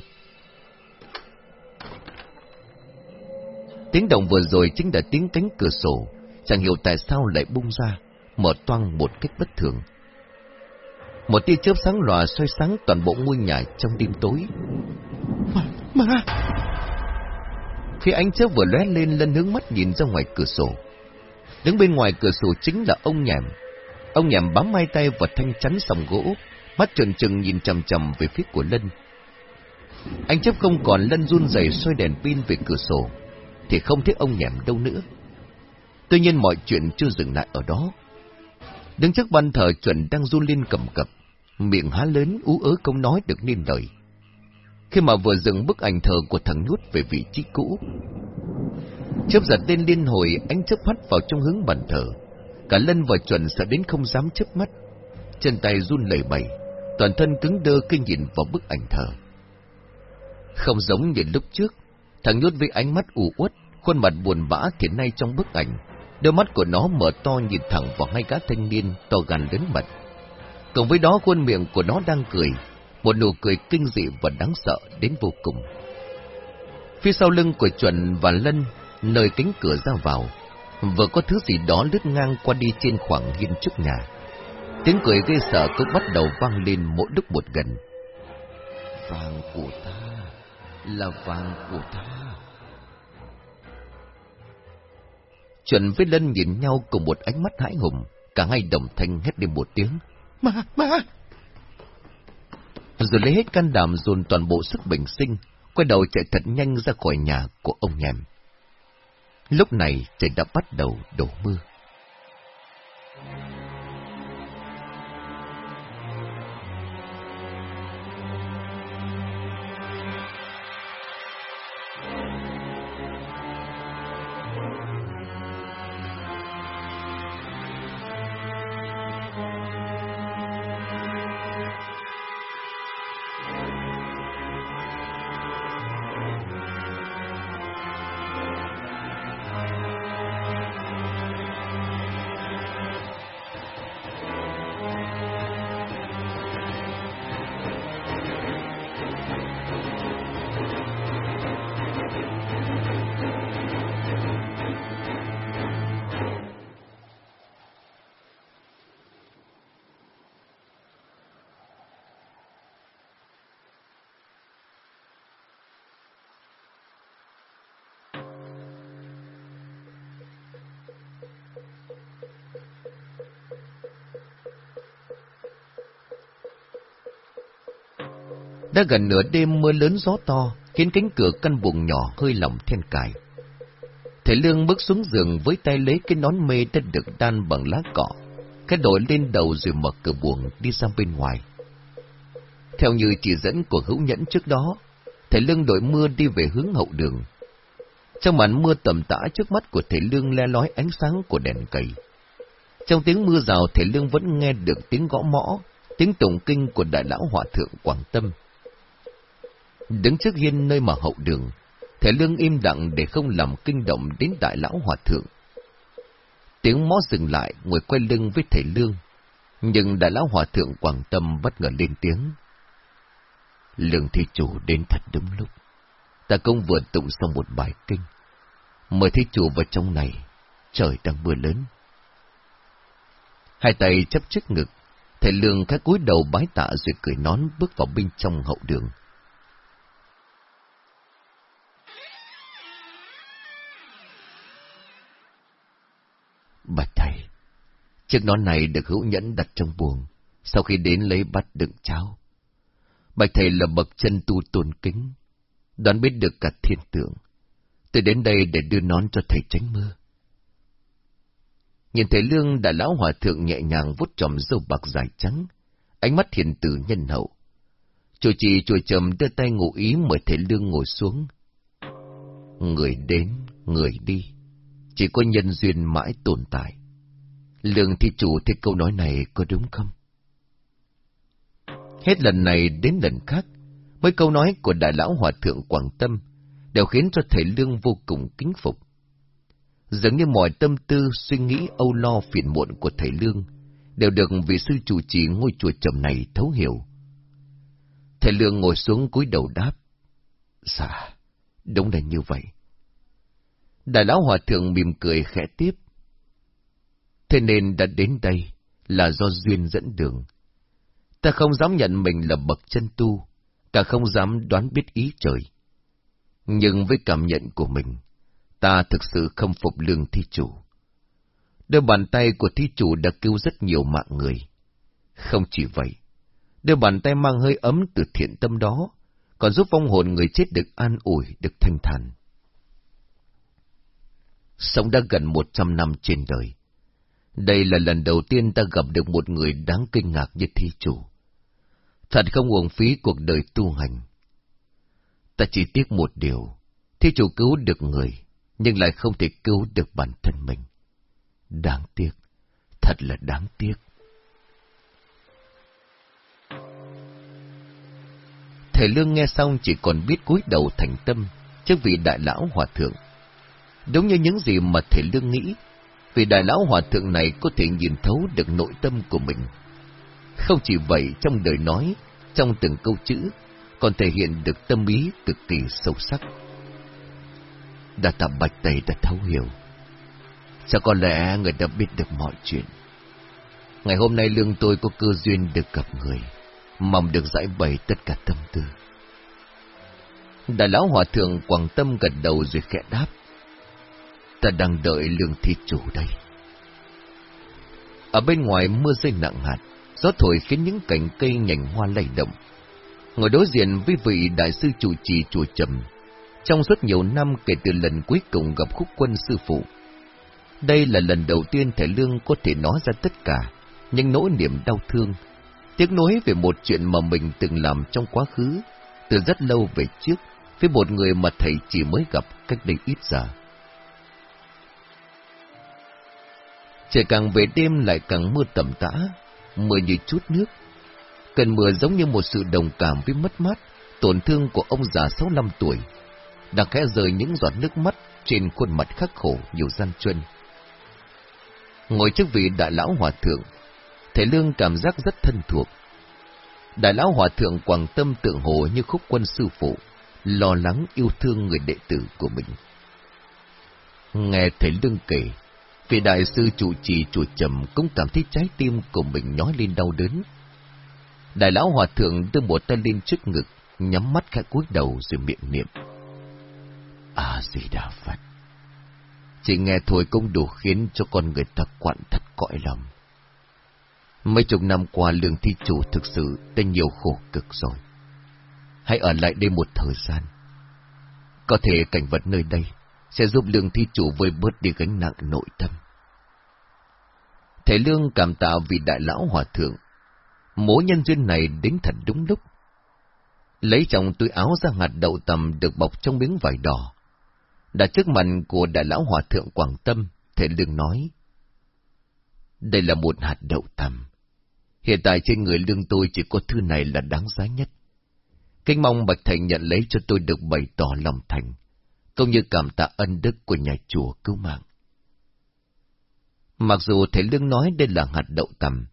Tiếng động vừa rồi chính là tiếng cánh cửa sổ, chẳng hiểu tại sao lại bung ra, mở toang một cách bất thường. Một tia chớp sáng lòa xoay sáng toàn bộ ngôi nhà trong đêm tối. Mà, mà... Khi ánh chớp vừa lóe lên, Lân hướng mắt nhìn ra ngoài cửa sổ. Đứng bên ngoài cửa sổ chính là ông nhèm. Ông nhèm bám hai tay vào thanh chắn sòng gỗ, mắt trừng trừng nhìn chầm chầm về phía của Lân. Anh chấp không còn Lân run rẩy xoay đèn pin về cửa sổ, thì không thấy ông nhèm đâu nữa. Tuy nhiên mọi chuyện chưa dừng lại ở đó. Đứng trước ban thờ chuẩn đang run lên cầm cập, miệng há lớn ú ớ không nói được nên lời. Khi mà vừa dừng bức ảnh thờ của thằng nhút về vị trí cũ, chớp giật lên liên hồi ánh chớp mắt vào trong hướng bàn thờ. Cả Lân và Chuẩn sợ đến không dám chớp mắt. Chân tay run lẩy bẩy, toàn thân cứng đơ khi nhìn vào bức ảnh thờ. Không giống như lúc trước, thằng nhút với ánh mắt u uất, khuôn mặt buồn bã thì nay trong bức ảnh, đôi mắt của nó mở to nhìn thẳng vào hai cá thanh niên to gan lớn mặt Cùng với đó khuôn miệng của nó đang cười, một nụ cười kinh dị và đáng sợ đến vô cùng. Phía sau lưng của Chuẩn và Lân, nơi cánh cửa ra vào, vừa có thứ gì đó lướt ngang qua đi trên khoảng hiên trước nhà. Tiếng cười gây sợ cũng bắt đầu vang lên mỗi lúc một gần. Vàng của ta, là vàng của ta. Chuẩn với Lân nhìn nhau cùng một ánh mắt hãi hùng, cả hai đồng thanh hét lên một tiếng. Mà, mà! Rồi lấy hết can đảm dồn toàn bộ sức bình sinh, quay đầu chạy thật nhanh ra khỏi nhà của ông nhèm. Lúc này trời đã bắt đầu đổ mưa. Đã gần nửa đêm mưa lớn gió to, khiến cánh cửa căn buồng nhỏ hơi lỏng then cài. Thầy Lương bước xuống giường với tay lấy cái nón mê đã được đan bằng lá cọ, cái đội lên đầu rồi mở cửa buồng đi sang bên ngoài. Theo như chỉ dẫn của hữu nhẫn trước đó, thầy Lương đội mưa đi về hướng hậu đường. Trong màn mưa tầm tã trước mắt của thầy Lương le lói ánh sáng của đèn cầy. Trong tiếng mưa rào thầy Lương vẫn nghe được tiếng gõ mõ, tiếng tụng kinh của đại lão hòa thượng Quảng Tâm. Đứng trước hiên nơi mà hậu đường, Thầy Lương im lặng để không làm kinh động đến đại lão hòa thượng. Tiếng mó dừng lại, ngồi quay lưng với thầy Lương. Nhưng đại lão hòa thượng Quảng Tâm bất ngờ lên tiếng. Lương thi chủ đến thật đúng lúc. Ta công vừa tụng xong một bài kinh. Mời thi chủ vào trong này, trời đang mưa lớn. Hai tay chấp trước ngực, thầy Lương khẽ cúi đầu bái tạ rồi cười nón bước vào bên trong hậu đường. Bạch thầy, chiếc nón này được hữu nhẫn đặt trong buồng, sau khi đến lấy bát đựng cháo. Bạch thầy là bậc chân tu tôn kính, đoán biết được cả thiên tượng. Tôi đến đây để đưa nón cho thầy tránh mưa. Nhìn thấy Lương đã lão hòa thượng nhẹ nhàng vút tròm dâu bạc dài trắng, ánh mắt hiền tử nhân hậu. Chùa trì chùa trầm đưa tay ngụ ý mời thầy Lương ngồi xuống. Người đến, người đi. Chỉ có nhân duyên mãi tồn tại. Lương thi chủ thì câu nói này có đúng không? Hết lần này đến lần khác, mấy câu nói của đại lão hòa thượng Quảng Tâm đều khiến cho thầy Lương vô cùng kính phục. Dường như mọi tâm tư, suy nghĩ âu lo phiền muộn của thầy Lương đều được vị sư chủ trì ngôi chùa trầm này thấu hiểu. Thầy Lương ngồi xuống cúi đầu đáp. Dạ, đúng là như vậy. Đại lão hòa thượng mỉm cười khẽ tiếp. Thế nên đã đến đây là do duyên dẫn đường. Ta không dám nhận mình là bậc chân tu, cả không dám đoán biết ý trời. Nhưng với cảm nhận của mình, ta thực sự không phục lương thi chủ. Đôi bàn tay của thi chủ đã cứu rất nhiều mạng người. Không chỉ vậy, đôi bàn tay mang hơi ấm từ thiện tâm đó, còn giúp vong hồn người chết được an ủi, được thanh thản. Sống đã gần một trăm năm trên đời. Đây là lần đầu tiên ta gặp được một người đáng kinh ngạc như thi chủ. Thật không uổng phí cuộc đời tu hành. Ta chỉ tiếc một điều, thi chủ cứu được người, nhưng lại không thể cứu được bản thân mình. Đáng tiếc, thật là đáng tiếc. Thầy Lương nghe xong chỉ còn biết cúi đầu thành tâm trước vị đại lão hòa thượng. Đúng như những gì mà thể Lương nghĩ, vì đại lão hòa thượng này có thể nhìn thấu được nội tâm của mình. Không chỉ vậy trong đời nói, trong từng câu chữ, còn thể hiện được tâm ý cực kỳ sâu sắc. Đã tạm bạch tây đã thấu hiểu. Sao có lẽ người đã biết được mọi chuyện. Ngày hôm nay lương tôi có cơ duyên được gặp người, mong được giải bày tất cả tâm tư. Đại lão hòa thượng quảng tâm gật đầu rồi khẽ đáp. Ta đang đợi lương thi chủ đây. Ở bên ngoài mưa rơi nặng hạt, gió thổi khiến những cành cây nhành hoa lay động. Ngồi đối diện với vị đại sư chủ trì chùa trầm, trong rất nhiều năm kể từ lần cuối cùng gặp khúc quân sư phụ. Đây là lần đầu tiên thầy Lương có thể nói ra tất cả, những nỗi niềm đau thương, tiếc nối về một chuyện mà mình từng làm trong quá khứ, từ rất lâu về trước, với một người mà thầy chỉ mới gặp cách đây ít giờ. Trời càng về đêm lại càng mưa tầm tã, mưa như chút nước. Cơn mưa giống như một sự đồng cảm với mất mát, tổn thương của ông già 65 tuổi, đang khẽ rời những giọt nước mắt trên khuôn mặt khắc khổ nhiều gian truân. Ngồi trước vị đại lão hòa thượng, Thầy Lương cảm giác rất thân thuộc. Đại lão hòa thượng quảng tâm tượng hồ như khúc quân sư phụ, lo lắng yêu thương người đệ tử của mình. Nghe thầy Lương kể, vị đại sư chủ trì chùa trầm cũng cảm thấy trái tim của mình nhói lên đau đớn. Đại lão hòa thượng đưa một tay lên trước ngực, nhắm mắt khẽ cúi đầu rồi miệng niệm. À gì đà Phật. Chỉ nghe thôi cũng đủ khiến cho con người ta quặn thật cõi lòng. Mấy chục năm qua lương thi chủ thực sự đã nhiều khổ cực rồi. Hãy ở lại đây một thời gian. Có thể cảnh vật nơi đây sẽ giúp lương thi chủ vơi bớt đi gánh nặng nội tâm. Thầy Lương cảm tạ vì đại lão hòa thượng. Mối nhân duyên này đến thật đúng lúc. Lấy trong túi áo ra hạt đậu tầm được bọc trong miếng vải đỏ. Đặt trước mặt của đại lão hòa thượng Quảng Tâm, thầy Lương nói. Đây là một hạt đậu tầm. Hiện tại trên người lương tôi chỉ có thư này là đáng giá nhất. Kinh mong Bạch Thành nhận lấy cho tôi được bày tỏ lòng thành, cũng như cảm tạ ân đức của nhà chùa cứu mạng. Mặc dù thầy Lương nói đây là hạt đậu tầm,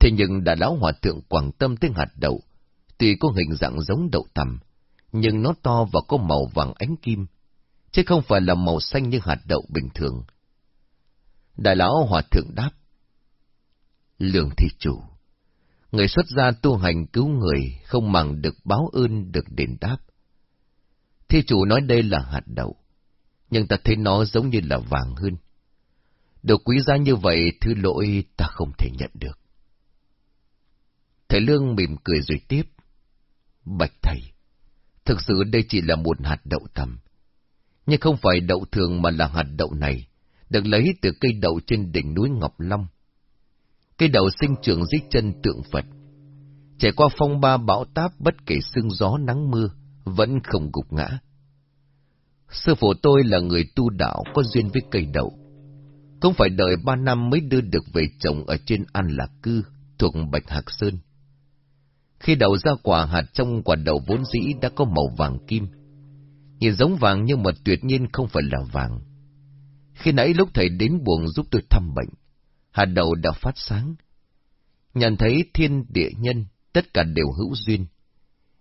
thế nhưng đã lão hòa thượng quảng tâm tới hạt đậu, tuy có hình dạng giống đậu tầm, nhưng nó to và có màu vàng ánh kim, chứ không phải là màu xanh như hạt đậu bình thường. Đại lão hòa thượng đáp, Lương thi chủ, người xuất gia tu hành cứu người không màng được báo ơn được đền đáp. Thi chủ nói đây là hạt đậu, nhưng ta thấy nó giống như là vàng hơn. Đồ quý giá như vậy, thứ lỗi ta không thể nhận được. Thầy Lương mỉm cười rồi tiếp. Bạch thầy, thực sự đây chỉ là một hạt đậu tầm. Nhưng không phải đậu thường mà là hạt đậu này, được lấy từ cây đậu trên đỉnh núi Ngọc Long. Cây đậu sinh trưởng dưới chân tượng Phật. Trải qua phong ba bão táp bất kể sương gió nắng mưa, vẫn không gục ngã. Sư phụ tôi là người tu đạo có duyên với cây đậu. Không phải đợi ba năm mới đưa được về trồng ở trên An Lạc Cư, thuộc Bạch Hạc Sơn. Khi đậu ra quả hạt trong quả đậu vốn dĩ đã có màu vàng kim. Nhìn giống vàng nhưng mà tuyệt nhiên không phải là vàng. Khi nãy lúc thầy đến buồng giúp tôi thăm bệnh, hạt đậu đã phát sáng. Nhận thấy thiên địa nhân, tất cả đều hữu duyên.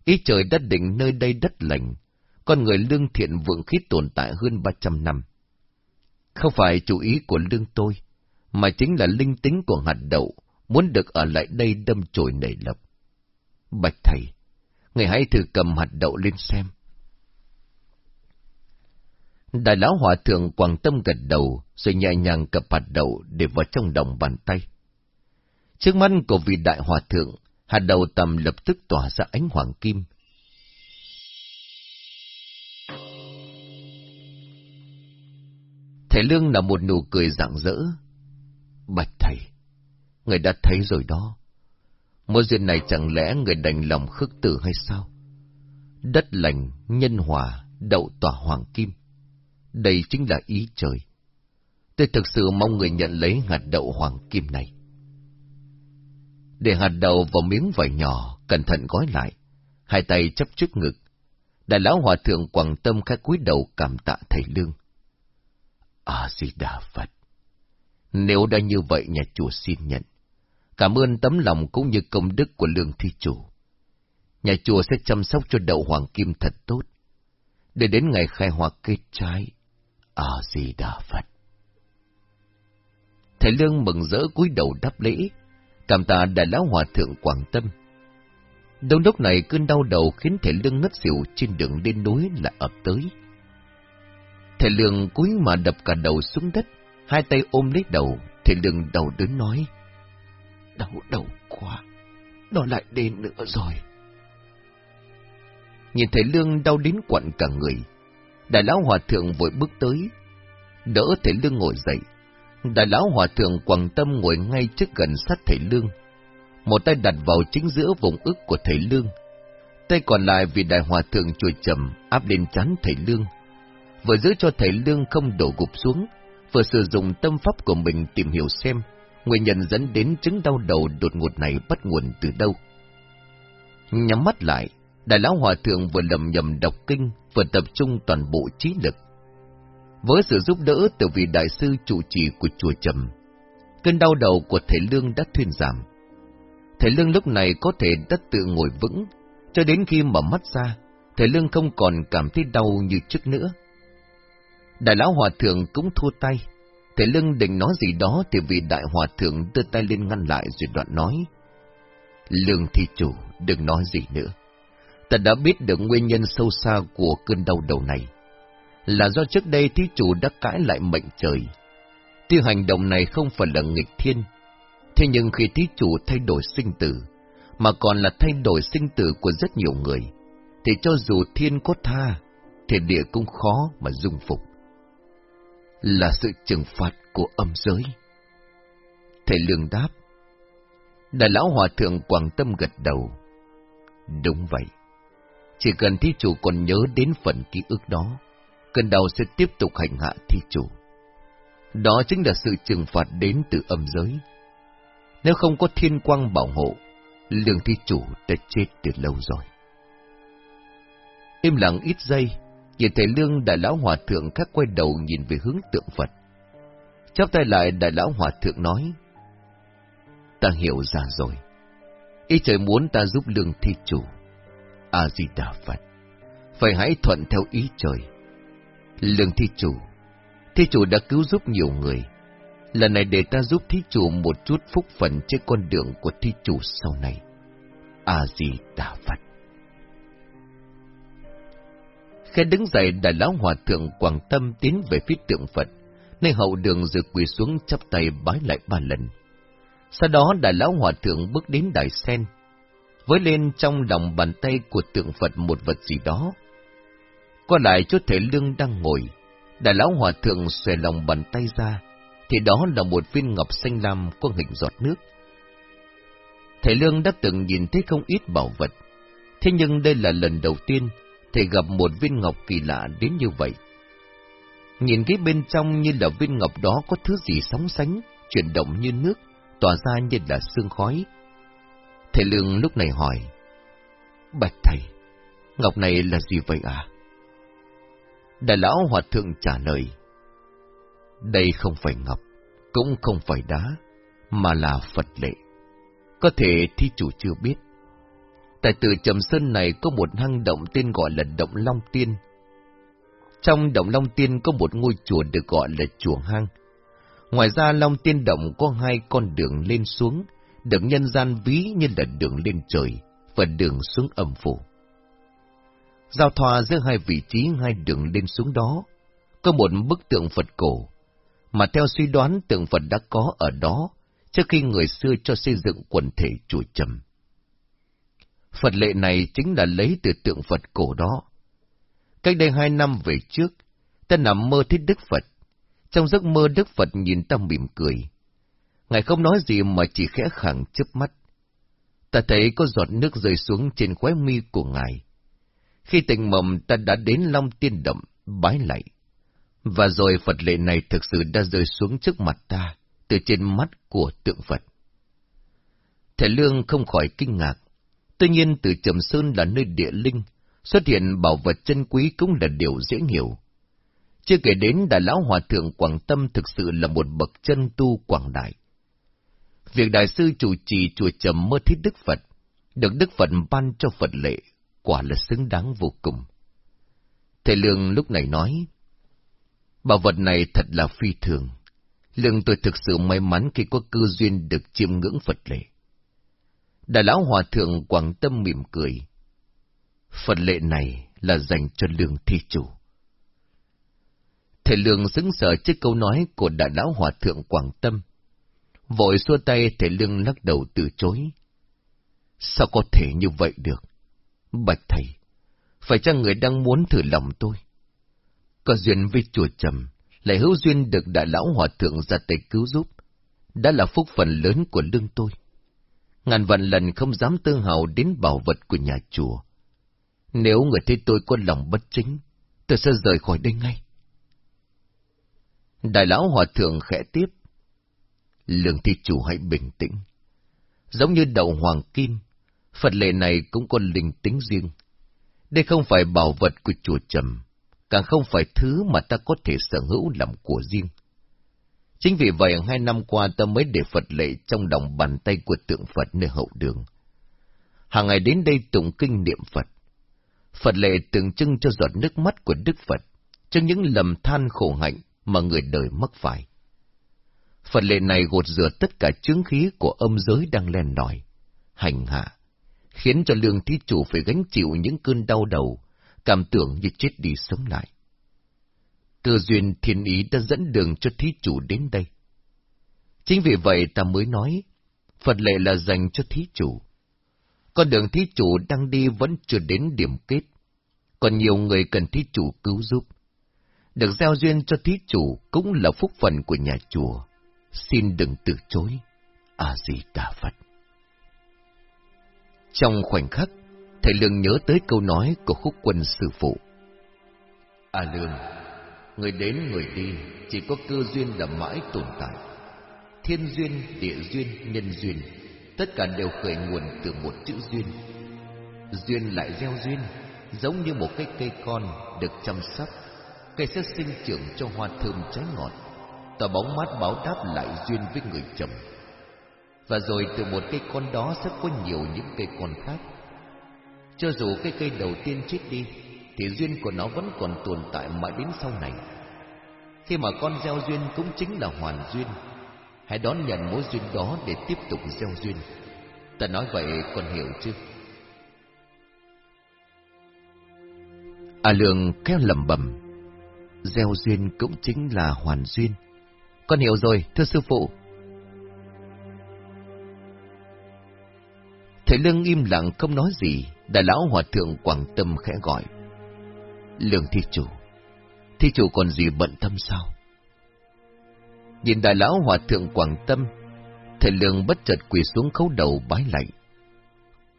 Ý trời đất định nơi đây đất lành, con người lương thiện vượng khí tồn tại hơn 300 năm. Không phải chủ ý của lương tôi, mà chính là linh tính của hạt đậu, muốn được ở lại đây đâm chồi nảy lộc. Bạch thầy, người hãy thử cầm hạt đậu lên xem. Đại lão hòa thượng quảng tâm gật đầu, rồi nhẹ nhàng cập hạt đậu để vào trong đồng bàn tay. Trước mắt của vị đại hòa thượng, hạt đầu tầm lập tức tỏa ra ánh hoàng kim. Thầy Lương là một nụ cười rạng rỡ. Bạch thầy, người đã thấy rồi đó. Mối duyên này chẳng lẽ người đành lòng khước tử hay sao? Đất lành, nhân hòa, đậu tỏa hoàng kim. Đây chính là ý trời. Tôi thực sự mong người nhận lấy hạt đậu hoàng kim này. Để hạt đậu vào miếng vải nhỏ, cẩn thận gói lại, hai tay chấp trước ngực. Đại lão hòa thượng quảng tâm khai cúi đầu cảm tạ thầy lương. A-di-đà Phật. Nếu đã như vậy nhà chùa xin nhận. Cảm ơn tấm lòng cũng như công đức của lương thi chủ. Nhà chùa sẽ chăm sóc cho đậu hoàng kim thật tốt. Để đến ngày khai hoa kết trái. A-di-đà Phật. Thầy Lương mừng rỡ cúi đầu đáp lễ, cảm tạ đại lão hòa thượng quảng tâm. Đông đốc này cơn đau đầu khiến thể Lương ngất xỉu trên đường lên núi là ập tới. thể Lương cúi mà đập cả đầu xuống đất, hai tay ôm lấy đầu, thể Lương đầu đớn nói. Đau đầu quá, nó lại đến nữa rồi. Nhìn thể Lương đau đến quặn cả người, đại lão hòa thượng vội bước tới, đỡ thể Lương ngồi dậy. Đại lão hòa thượng quảng tâm ngồi ngay trước gần sát thầy Lương, một tay đặt vào chính giữa vùng ức của thầy Lương, tay còn lại vì đại hòa thượng chùa trầm áp lên chán thầy Lương vừa giữ cho thầy Lương không đổ gục xuống, vừa sử dụng tâm pháp của mình tìm hiểu xem nguyên nhân dẫn đến chứng đau đầu đột ngột này bắt nguồn từ đâu. Nhắm mắt lại, Đại Lão Hòa Thượng vừa lầm nhầm đọc kinh, vừa tập trung toàn bộ trí lực. Với sự giúp đỡ từ vị đại sư trụ trì của chùa Trầm, cơn đau đầu của thầy Lương đã thuyên giảm. Thầy Lương lúc này có thể đất tự ngồi vững, cho đến khi mở mắt ra, thầy Lương không còn cảm thấy đau như trước nữa. Đại lão hòa thượng cũng thua tay. Thầy Lương định nói gì đó thì vị đại hòa thượng đưa tay lên ngăn lại rồi đoạn nói. Lương thi chủ, đừng nói gì nữa. Ta đã biết được nguyên nhân sâu xa của cơn đau đầu này. Là do trước đây thí chủ đã cãi lại mệnh trời. Tuy hành động này không phải là nghịch thiên. Thế nhưng khi thí chủ thay đổi sinh tử, mà còn là thay đổi sinh tử của rất nhiều người, thì cho dù thiên có tha, thì địa cũng khó mà dung phục là sự trừng phạt của âm giới. Thầy Lương đáp. Đại lão hòa thượng quảng tâm gật đầu. Đúng vậy. Chỉ cần thí chủ còn nhớ đến phần ký ức đó, cơn đau sẽ tiếp tục hành hạ thi chủ. Đó chính là sự trừng phạt đến từ âm giới. Nếu không có thiên quang bảo hộ, lương thi chủ đã chết từ lâu rồi. Im lặng ít giây, Nhìn thầy Lương đại lão hòa thượng khác quay đầu nhìn về hướng tượng Phật. Chắp tay lại đại lão hòa thượng nói. Ta hiểu ra rồi. Ý trời muốn ta giúp lương thi chủ. A-di-đà Phật. Phải hãy thuận theo ý trời. Lương thi chủ. Thi chủ đã cứu giúp nhiều người. Lần này để ta giúp thí chủ một chút phúc phần trên con đường của thí chủ sau này. A-di-đà Phật. Khi đứng dậy đại lão hòa thượng quảng tâm tiến về phía tượng Phật, nơi hậu đường rồi quỳ xuống chắp tay bái lại ba lần. Sau đó đại lão hòa thượng bước đến đài sen, với lên trong lòng bàn tay của tượng Phật một vật gì đó. Qua lại chỗ thể lương đang ngồi, đại lão hòa thượng xòe lòng bàn tay ra, thì đó là một viên ngọc xanh lam có hình giọt nước. Thầy Lương đã từng nhìn thấy không ít bảo vật, thế nhưng đây là lần đầu tiên thầy gặp một viên ngọc kỳ lạ đến như vậy, Nhìn cái bên trong như là viên ngọc đó có thứ gì sóng sánh, chuyển động như nước, tỏa ra như là sương khói. Thầy Lương lúc này hỏi, Bạch thầy, ngọc này là gì vậy à? Đại lão hòa thượng trả lời, Đây không phải ngọc, cũng không phải đá, mà là Phật lệ. Có thể thi chủ chưa biết. Tại từ Trầm Sơn này có một hang động tên gọi là Động Long Tiên. Trong Động Long Tiên có một ngôi chùa được gọi là Chùa Hang. Ngoài ra Long Tiên Động có hai con đường lên xuống, được nhân gian ví như là đường lên trời và đường xuống âm phủ. Giao thoa giữa hai vị trí hai đường lên xuống đó, có một bức tượng Phật cổ, mà theo suy đoán tượng Phật đã có ở đó trước khi người xưa cho xây dựng quần thể chùa trầm. Phật lệ này chính là lấy từ tượng Phật cổ đó. Cách đây hai năm về trước, ta nằm mơ thấy Đức Phật. Trong giấc mơ Đức Phật nhìn ta mỉm cười. Ngài không nói gì mà chỉ khẽ khẳng chớp mắt. Ta thấy có giọt nước rơi xuống trên khóe mi của Ngài. Khi tỉnh mầm ta đã đến Long Tiên Động, bái lạy. Và rồi Phật lệ này thực sự đã rơi xuống trước mặt ta, từ trên mắt của tượng Phật. Thầy Lương không khỏi kinh ngạc. Tuy nhiên từ Trầm Sơn là nơi địa linh, xuất hiện bảo vật chân quý cũng là điều dễ hiểu. Chưa kể đến Đại Lão Hòa Thượng Quảng Tâm thực sự là một bậc chân tu quảng đại. Việc Đại sư chủ trì chùa Trầm mơ thích Đức Phật, được Đức Phật ban cho Phật lệ, quả là xứng đáng vô cùng. Thầy Lương lúc này nói, bảo vật này thật là phi thường. Lương tôi thực sự may mắn khi có cơ duyên được chiêm ngưỡng Phật lệ. Đại lão hòa thượng Quảng Tâm mỉm cười. Phật lệ này là dành cho lương thi chủ. Thầy Lương xứng sở trước câu nói của đại lão hòa thượng Quảng Tâm. Vội xua tay thầy Lương lắc đầu từ chối. Sao có thể như vậy được? Bạch thầy, phải chăng người đang muốn thử lòng tôi? Có duyên với chùa trầm, lại hữu duyên được đại lão hòa thượng ra tay cứu giúp, đã là phúc phần lớn của lương tôi. Ngàn vạn lần không dám tư hào đến bảo vật của nhà chùa. Nếu người thấy tôi có lòng bất chính, tôi sẽ rời khỏi đây ngay. Đại lão hòa thượng khẽ tiếp. Lương thi chủ hãy bình tĩnh. Giống như đầu hoàng kim, Phật lệ này cũng có linh tính riêng. Đây không phải bảo vật của chùa trầm, càng không phải thứ mà ta có thể sở hữu làm của riêng. Chính vì vậy, hai năm qua ta mới để Phật lệ trong lòng bàn tay của tượng Phật nơi hậu đường. Hàng ngày đến đây tụng kinh niệm Phật. Phật lệ tượng trưng cho giọt nước mắt của Đức Phật, cho những lầm than khổ hạnh mà người đời mắc phải. Phật lệ này gột rửa tất cả chứng khí của âm giới đang len lỏi, hành hạ, khiến cho lương thí chủ phải gánh chịu những cơn đau đầu, cảm tưởng như chết đi sống lại. Cơ duyên thiên ý đã dẫn đường cho thí chủ đến đây. Chính vì vậy ta mới nói, Phật lệ là dành cho thí chủ. Con đường thí chủ đang đi vẫn chưa đến điểm kết, còn nhiều người cần thí chủ cứu giúp. Được gieo duyên cho thí chủ cũng là phúc phần của nhà chùa. Xin đừng từ chối. A-di-đà Phật. Trong khoảnh khắc, thầy Lương nhớ tới câu nói của khúc quân sư phụ. A Lương, người đến người đi, chỉ có cơ duyên là mãi tồn tại. Thiên duyên, địa duyên, nhân duyên, tất cả đều khởi nguồn từ một chữ duyên. Duyên lại gieo duyên, giống như một cái cây con được chăm sóc, cây sẽ sinh trưởng cho hoa thơm trái ngọt, tỏ bóng mát báo đáp lại duyên với người chồng. Và rồi từ một cây con đó sẽ có nhiều những cây con khác. Cho dù cây cây đầu tiên chết đi, thì duyên của nó vẫn còn tồn tại mãi đến sau này. Khi mà con gieo duyên cũng chính là hoàn duyên, hãy đón nhận mối duyên đó để tiếp tục gieo duyên. Ta nói vậy con hiểu chứ? À, A Lương kéo lẩm bẩm, gieo duyên cũng chính là hoàn duyên. Con hiểu rồi, thưa sư phụ. Thầy Lương im lặng không nói gì, đại lão hòa thượng Quảng Tâm khẽ gọi. Lương thi chủ, thi chủ còn gì bận tâm sao? Nhìn đại lão hòa thượng Quảng Tâm, thầy Lương bất chợt quỳ xuống khấu đầu bái lạy.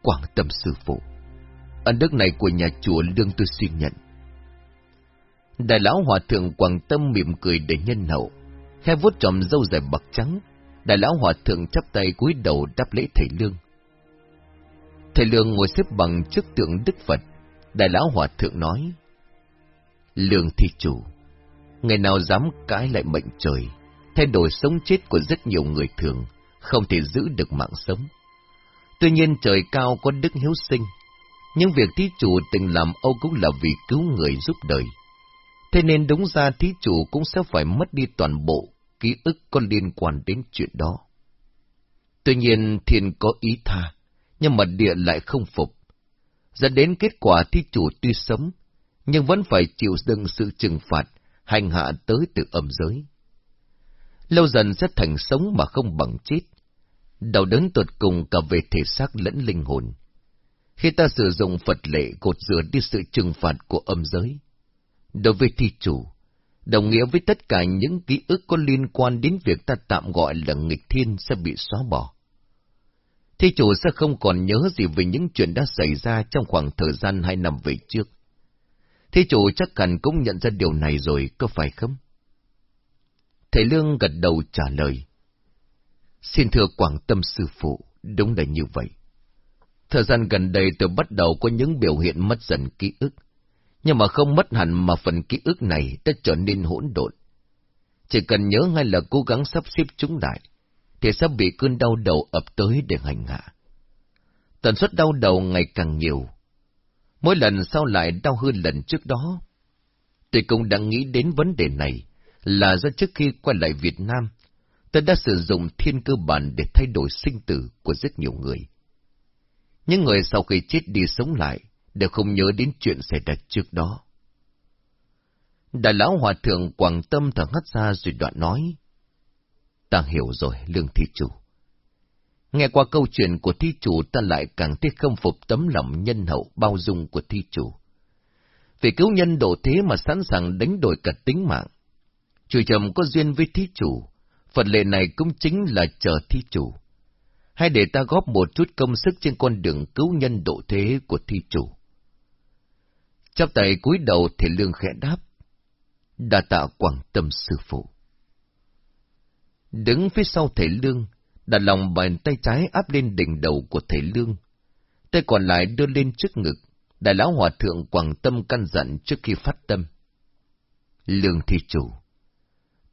Quảng Tâm sư phụ, ân đức này của nhà chùa Lương tôi xin nhận. Đại lão hòa thượng quảng tâm mỉm cười để nhân hậu, khe vuốt tròm dâu dài bạc trắng. Đại lão hòa thượng chắp tay cúi đầu đáp lễ thầy lương. Thầy lương ngồi xếp bằng trước tượng Đức Phật. Đại lão hòa thượng nói, Lương thi chủ, ngày nào dám cãi lại mệnh trời, thay đổi sống chết của rất nhiều người thường, không thể giữ được mạng sống. Tuy nhiên trời cao có đức hiếu sinh, nhưng việc thí chủ từng làm Âu cũng là vì cứu người giúp đời. Thế nên đúng ra thí chủ cũng sẽ phải mất đi toàn bộ ký ức có liên quan đến chuyện đó. Tuy nhiên thiên có ý tha, nhưng mà địa lại không phục. Dẫn đến kết quả thi chủ tuy sống, nhưng vẫn phải chịu đựng sự trừng phạt, hành hạ tới từ âm giới. Lâu dần sẽ thành sống mà không bằng chết. Đau đớn tuột cùng cả về thể xác lẫn linh hồn. Khi ta sử dụng Phật lệ cột rửa đi sự trừng phạt của âm giới. Đối với thi chủ, đồng nghĩa với tất cả những ký ức có liên quan đến việc ta tạm gọi là nghịch thiên sẽ bị xóa bỏ. Thi chủ sẽ không còn nhớ gì về những chuyện đã xảy ra trong khoảng thời gian hai năm về trước. Thi chủ chắc hẳn cũng nhận ra điều này rồi, có phải không? Thầy Lương gật đầu trả lời. Xin thưa Quảng Tâm Sư Phụ, đúng là như vậy. Thời gian gần đây tôi bắt đầu có những biểu hiện mất dần ký ức, nhưng mà không mất hẳn mà phần ký ức này đã trở nên hỗn độn. Chỉ cần nhớ ngay là cố gắng sắp xếp chúng lại, thì sẽ bị cơn đau đầu ập tới để hành hạ. Tần suất đau đầu ngày càng nhiều. Mỗi lần sau lại đau hơn lần trước đó. Tôi cũng đã nghĩ đến vấn đề này, là do trước khi quay lại Việt Nam, tôi đã sử dụng thiên cơ bản để thay đổi sinh tử của rất nhiều người. Những người sau khi chết đi sống lại đều không nhớ đến chuyện xảy ra trước đó. Đại lão hòa thượng Quảng Tâm thở hắt ra rồi đoạn nói. Ta hiểu rồi, lương thị chủ. Nghe qua câu chuyện của thi chủ ta lại càng thấy không phục tấm lòng nhân hậu bao dung của thi chủ. Vì cứu nhân độ thế mà sẵn sàng đánh đổi cả tính mạng. Chủ trầm có duyên với thi chủ, Phật lệ này cũng chính là chờ thi chủ hay để ta góp một chút công sức trên con đường cứu nhân độ thế của thi chủ. Chắp tay cúi đầu thì lương khẽ đáp, đa tạ quảng tâm sư phụ. Đứng phía sau thể lương, đặt lòng bàn tay trái áp lên đỉnh đầu của thể lương, tay còn lại đưa lên trước ngực, đại lão hòa thượng quảng tâm căn dặn trước khi phát tâm. Lương thi chủ,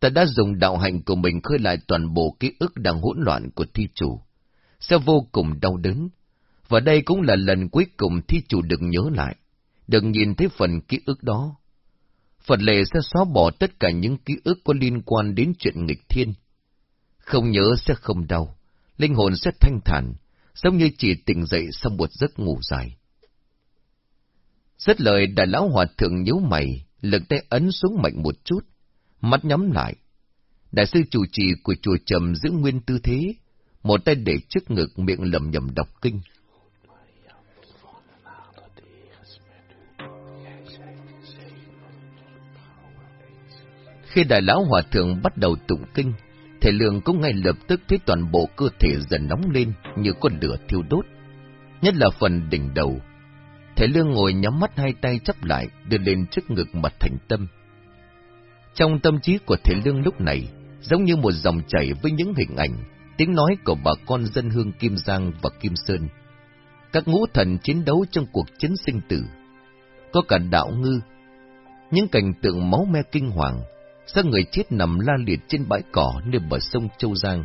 ta đã dùng đạo hạnh của mình khơi lại toàn bộ ký ức đang hỗn loạn của thi chủ sẽ vô cùng đau đớn. Và đây cũng là lần cuối cùng thi chủ đừng nhớ lại, đừng nhìn thấy phần ký ức đó. Phật lệ sẽ xóa bỏ tất cả những ký ức có liên quan đến chuyện nghịch thiên. Không nhớ sẽ không đau, linh hồn sẽ thanh thản, giống như chỉ tỉnh dậy sau một giấc ngủ dài. Rất lời đại lão hòa thượng nhíu mày, lực tay ấn xuống mạnh một chút, mắt nhắm lại. Đại sư chủ trì của chùa trầm giữ nguyên tư thế, một tay để trước ngực miệng lầm nhầm đọc kinh. Khi đại lão hòa thượng bắt đầu tụng kinh, thể lượng cũng ngay lập tức thấy toàn bộ cơ thể dần nóng lên như con lửa thiêu đốt. Nhất là phần đỉnh đầu. Thể lương ngồi nhắm mắt hai tay chấp lại, đưa lên trước ngực mặt thành tâm. Trong tâm trí của thể lương lúc này, giống như một dòng chảy với những hình ảnh, tiếng nói của bà con dân hương Kim Giang và Kim Sơn. Các ngũ thần chiến đấu trong cuộc chiến sinh tử. Có cả đạo ngư. Những cảnh tượng máu me kinh hoàng, xác người chết nằm la liệt trên bãi cỏ nơi bờ sông Châu Giang.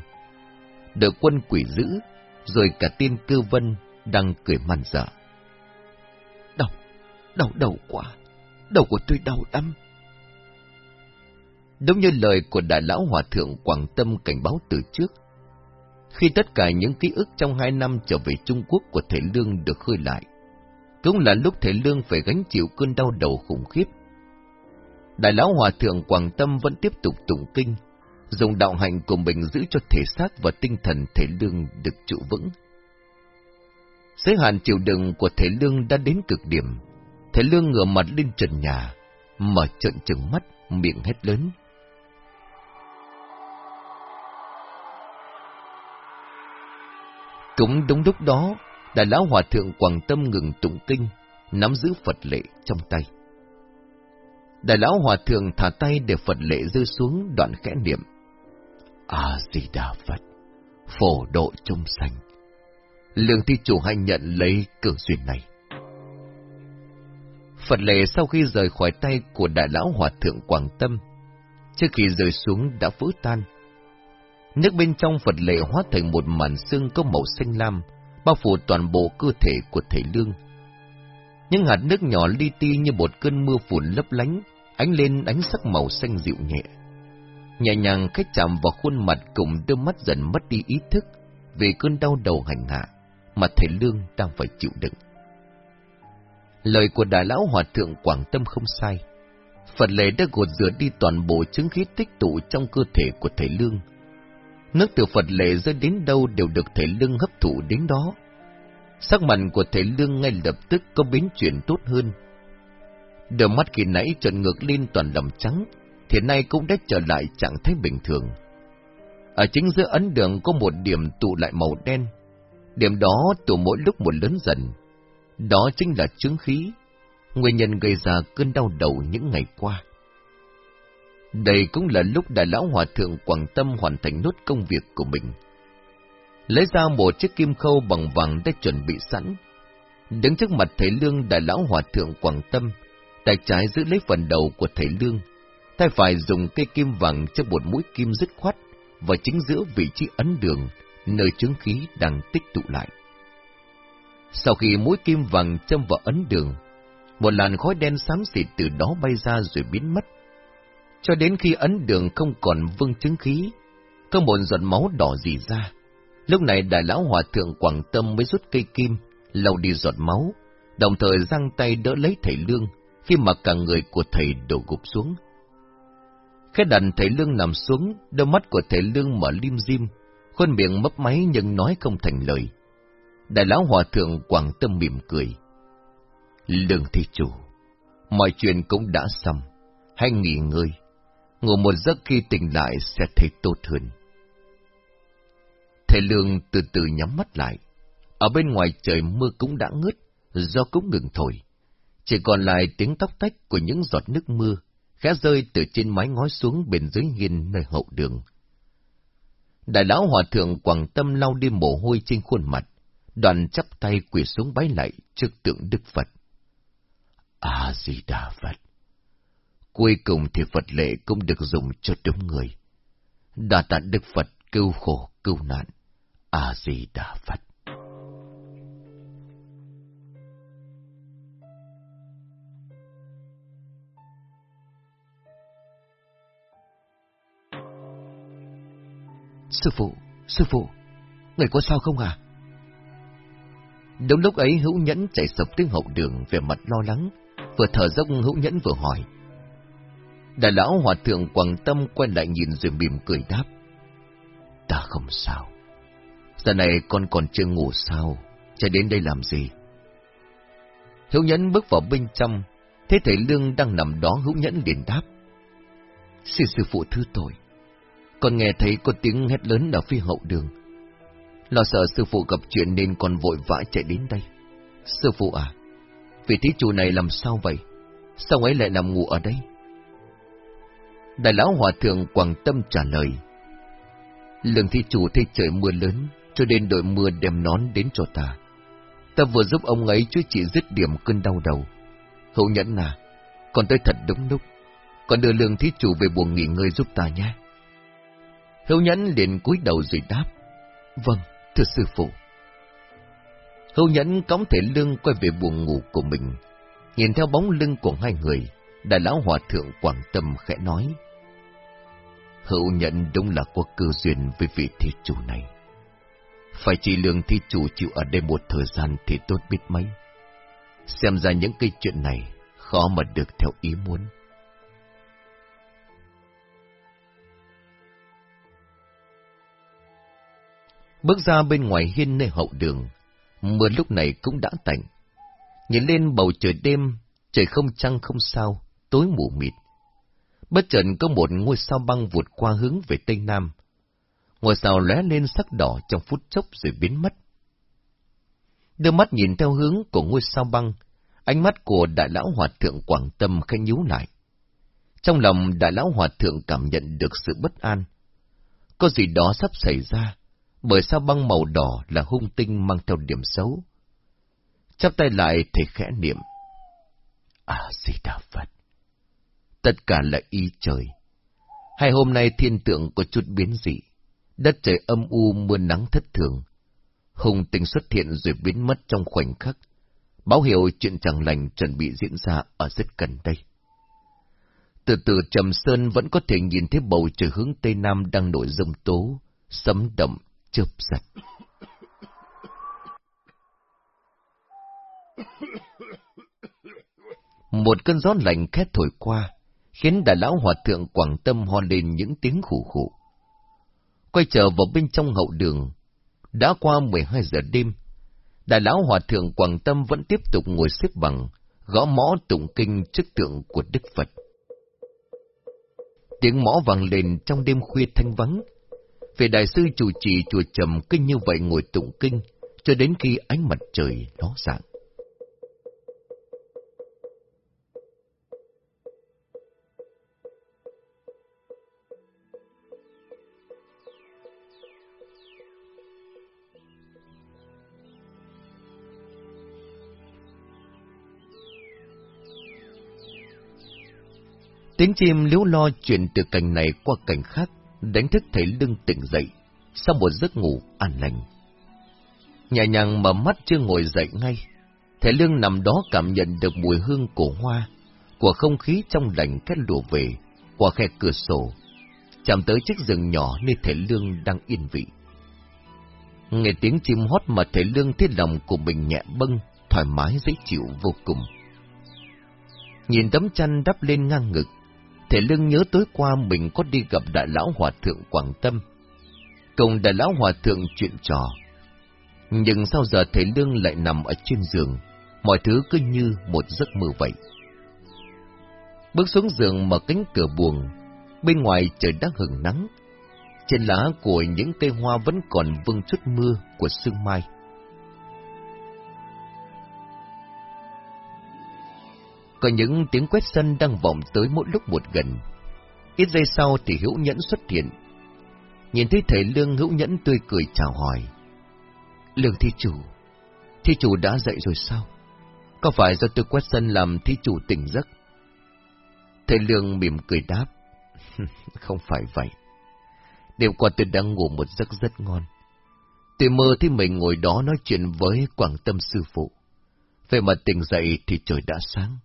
Đội quân quỷ dữ, rồi cả tiên Cư vân đang cười màn dở. Đau, đau đầu quá, đầu của tôi đau lắm. Đúng như lời của đại lão hòa thượng Quảng Tâm cảnh báo từ trước, khi tất cả những ký ức trong hai năm trở về Trung Quốc của Thể Lương được khơi lại. Cũng là lúc Thể Lương phải gánh chịu cơn đau đầu khủng khiếp. Đại lão Hòa Thượng Quảng Tâm vẫn tiếp tục tụng kinh, dùng đạo hạnh của mình giữ cho thể xác và tinh thần Thể Lương được trụ vững. Giới hạn chịu đựng của Thể Lương đã đến cực điểm. Thể Lương ngửa mặt lên trần nhà, mở trợn trừng mắt, miệng hét lớn. Cũng đúng lúc đó, Đại lão Hòa Thượng Quảng Tâm ngừng tụng kinh, nắm giữ Phật lệ trong tay. Đại lão hòa thượng thả tay để Phật lệ rơi xuống đoạn khẽ niệm. A-di-đà Phật, phổ độ chúng sanh. Lương thi chủ hay nhận lấy cơ duyên này. Phật lệ sau khi rời khỏi tay của đại lão hòa thượng Quảng Tâm, trước khi rơi xuống đã vỡ tan. Nước bên trong Phật lệ hóa thành một màn xương có màu xanh lam, bao phủ toàn bộ cơ thể của thầy Lương. Những hạt nước nhỏ li ti như một cơn mưa phùn lấp lánh, ánh lên ánh sắc màu xanh dịu nhẹ. Nhẹ nhàng khách chạm vào khuôn mặt cùng đôi mắt dần mất đi ý thức về cơn đau đầu hành hạ mà thầy Lương đang phải chịu đựng. Lời của đại lão hòa thượng Quảng Tâm không sai. Phật lệ đã gột rửa đi toàn bộ chứng khí tích tụ trong cơ thể của thầy Lương. Nước từ Phật lệ rơi đến đâu đều được thầy Lương hấp thụ đến đó. Sắc mặt của thầy Lương ngay lập tức có biến chuyển tốt hơn. Đôi mắt khi nãy trợn ngược lên toàn đầm trắng, thì nay cũng đã trở lại trạng thái bình thường. Ở chính giữa ấn đường có một điểm tụ lại màu đen. Điểm đó tụ mỗi lúc một lớn dần. Đó chính là chứng khí, nguyên nhân gây ra cơn đau đầu những ngày qua. Đây cũng là lúc đại lão hòa thượng Quảng Tâm hoàn thành nốt công việc của mình. Lấy ra một chiếc kim khâu bằng vàng đã chuẩn bị sẵn. Đứng trước mặt thầy Lương đại lão hòa thượng Quảng Tâm, tay trái giữ lấy phần đầu của thầy Lương, tay phải dùng cây kim vàng cho một mũi kim dứt khoát và chính giữa vị trí ấn đường, nơi chứng khí đang tích tụ lại. Sau khi mũi kim vàng châm vào ấn đường, một làn khói đen xám xịt từ đó bay ra rồi biến mất. Cho đến khi ấn đường không còn vương chứng khí, có một giọt máu đỏ dì ra. Lúc này đại lão hòa thượng Quảng Tâm mới rút cây kim, lau đi giọt máu, đồng thời giang tay đỡ lấy thầy Lương, khi mà cả người của thầy đổ gục xuống. Khẽ đành thầy Lương nằm xuống, đôi mắt của thầy Lương mở lim dim, khuôn miệng mấp máy nhưng nói không thành lời. Đại lão hòa thượng Quảng Tâm mỉm cười. Lương thi chủ, mọi chuyện cũng đã xong, hãy nghỉ ngơi, ngủ một giấc khi tỉnh lại sẽ thấy tốt hơn. Thầy Lương từ từ nhắm mắt lại, ở bên ngoài trời mưa cũng đã ngớt, do cũng ngừng thổi. Chỉ còn lại tiếng tóc tách của những giọt nước mưa, khẽ rơi từ trên mái ngói xuống bên dưới hiên nơi hậu đường. Đại lão hòa thượng quảng tâm lau đi mồ hôi trên khuôn mặt, đoàn chắp tay quỳ xuống bái lại trước tượng Đức Phật. A-di-đà Phật. Cuối cùng thì Phật lệ cũng được dùng cho đúng người. Đà tạ Đức Phật cứu khổ cứu nạn. A-di-đà Phật. Sư phụ, sư phụ, người có sao không à? Đúng lúc ấy hữu nhẫn chạy sập tiếng hậu đường về mặt lo lắng, vừa thở dốc hữu nhẫn vừa hỏi. Đại lão hòa thượng quảng tâm quay lại nhìn rồi mỉm cười đáp. Ta không sao. Giờ này con còn chưa ngủ sao, chạy đến đây làm gì? Hữu nhẫn bước vào bên trong, thấy thầy Lương đang nằm đó hữu nhẫn liền đáp. Xin sư phụ thứ tội, con nghe thấy có tiếng hét lớn ở phía hậu đường. Lo sợ sư phụ gặp chuyện nên con vội vã chạy đến đây. Sư phụ à, vị thí chủ này làm sao vậy? Sao ấy lại nằm ngủ ở đây? Đại lão hòa thượng quảng tâm trả lời. Lương thí chủ thấy trời mưa lớn, cho nên đội mưa đem nón đến cho ta. Ta vừa giúp ông ấy chữa trị dứt điểm cơn đau đầu. Hậu nhẫn à, con tới thật đúng lúc. con đưa lương thí chủ về buồng nghỉ ngơi giúp ta nhé. Hữu nhẫn liền cúi đầu rồi đáp. Vâng, thưa sư phụ. Hữu nhẫn cõng thể lương quay về buồng ngủ của mình. Nhìn theo bóng lưng của hai người, đại lão hòa thượng quảng tâm khẽ nói. Hữu nhẫn đúng là có cơ duyên với vị thi chủ này. Phải chỉ lương thi chủ chịu ở đây một thời gian thì tốt biết mấy. Xem ra những cái chuyện này khó mà được theo ý muốn. Bước ra bên ngoài hiên nơi hậu đường, mưa lúc này cũng đã tạnh. Nhìn lên bầu trời đêm, trời không trăng không sao, tối mù mịt. Bất chợt có một ngôi sao băng vụt qua hướng về tây nam. Ngôi sao lóe lên sắc đỏ trong phút chốc rồi biến mất. Đưa mắt nhìn theo hướng của ngôi sao băng, ánh mắt của đại lão hòa thượng Quảng Tâm khẽ nhíu lại. Trong lòng đại lão hòa thượng cảm nhận được sự bất an. Có gì đó sắp xảy ra, bởi sao băng màu đỏ là hung tinh mang theo điểm xấu. Chắp tay lại thầy khẽ niệm. À, di đà Phật. Tất cả là ý trời. Hai hôm nay thiên tượng có chút biến dị. Đất trời âm u mưa nắng thất thường. Hùng tinh xuất hiện rồi biến mất trong khoảnh khắc. Báo hiệu chuyện chẳng lành chuẩn bị diễn ra ở rất gần đây. Từ từ Trầm Sơn vẫn có thể nhìn thấy bầu trời hướng Tây Nam đang nổi rông tố, sấm đậm, chớp giật. Một cơn gió lạnh khét thổi qua, khiến đại lão hòa thượng Quảng Tâm ho lên những tiếng khủ khủ. Quay trở vào bên trong hậu đường, đã qua 12 giờ đêm, đại lão hòa thượng Quảng Tâm vẫn tiếp tục ngồi xếp bằng, gõ mõ tụng kinh trước tượng của Đức Phật. Tiếng mõ vang lên trong đêm khuya thanh vắng. Về đại sư chủ trì chùa trầm kinh như vậy ngồi tụng kinh, cho đến khi ánh mặt trời ló dạng. Tiếng chim liếu lo chuyển từ cảnh này qua cảnh khác, đánh thức thấy lưng tỉnh dậy, sau một giấc ngủ an lành. Nhẹ nhàng mở mắt chưa ngồi dậy ngay, thầy lương nằm đó cảm nhận được mùi hương cổ hoa, của không khí trong lành kết lùa về, qua khe cửa sổ, chạm tới chiếc giường nhỏ nơi thầy lương đang yên vị. Nghe tiếng chim hót mà thầy lương thấy lòng của mình nhẹ bâng, thoải mái dễ chịu vô cùng. Nhìn tấm chăn đắp lên ngang ngực, Thể lưng nhớ tối qua mình có đi gặp đại lão hòa thượng Quảng Tâm. Cùng đại lão hòa thượng chuyện trò. Nhưng sau giờ thể lương lại nằm ở trên giường, mọi thứ cứ như một giấc mơ vậy. Bước xuống giường mở cánh cửa buồng, bên ngoài trời đã hừng nắng. Trên lá của những cây hoa vẫn còn vương chút mưa của sương mai. Có những tiếng quét sân đang vọng tới mỗi lúc một gần. Ít giây sau thì hữu nhẫn xuất hiện. Nhìn thấy thầy Lương hữu nhẫn tươi cười chào hỏi. Lương thi chủ, thi chủ đã dậy rồi sao? Có phải do tôi quét sân làm thi chủ tỉnh giấc? Thầy Lương mỉm cười đáp. (laughs) Không phải vậy. Đêm qua tôi đang ngủ một giấc rất ngon. Tôi mơ thấy mình ngồi đó nói chuyện với Quảng Tâm sư phụ. Về mà tỉnh dậy thì trời đã sáng.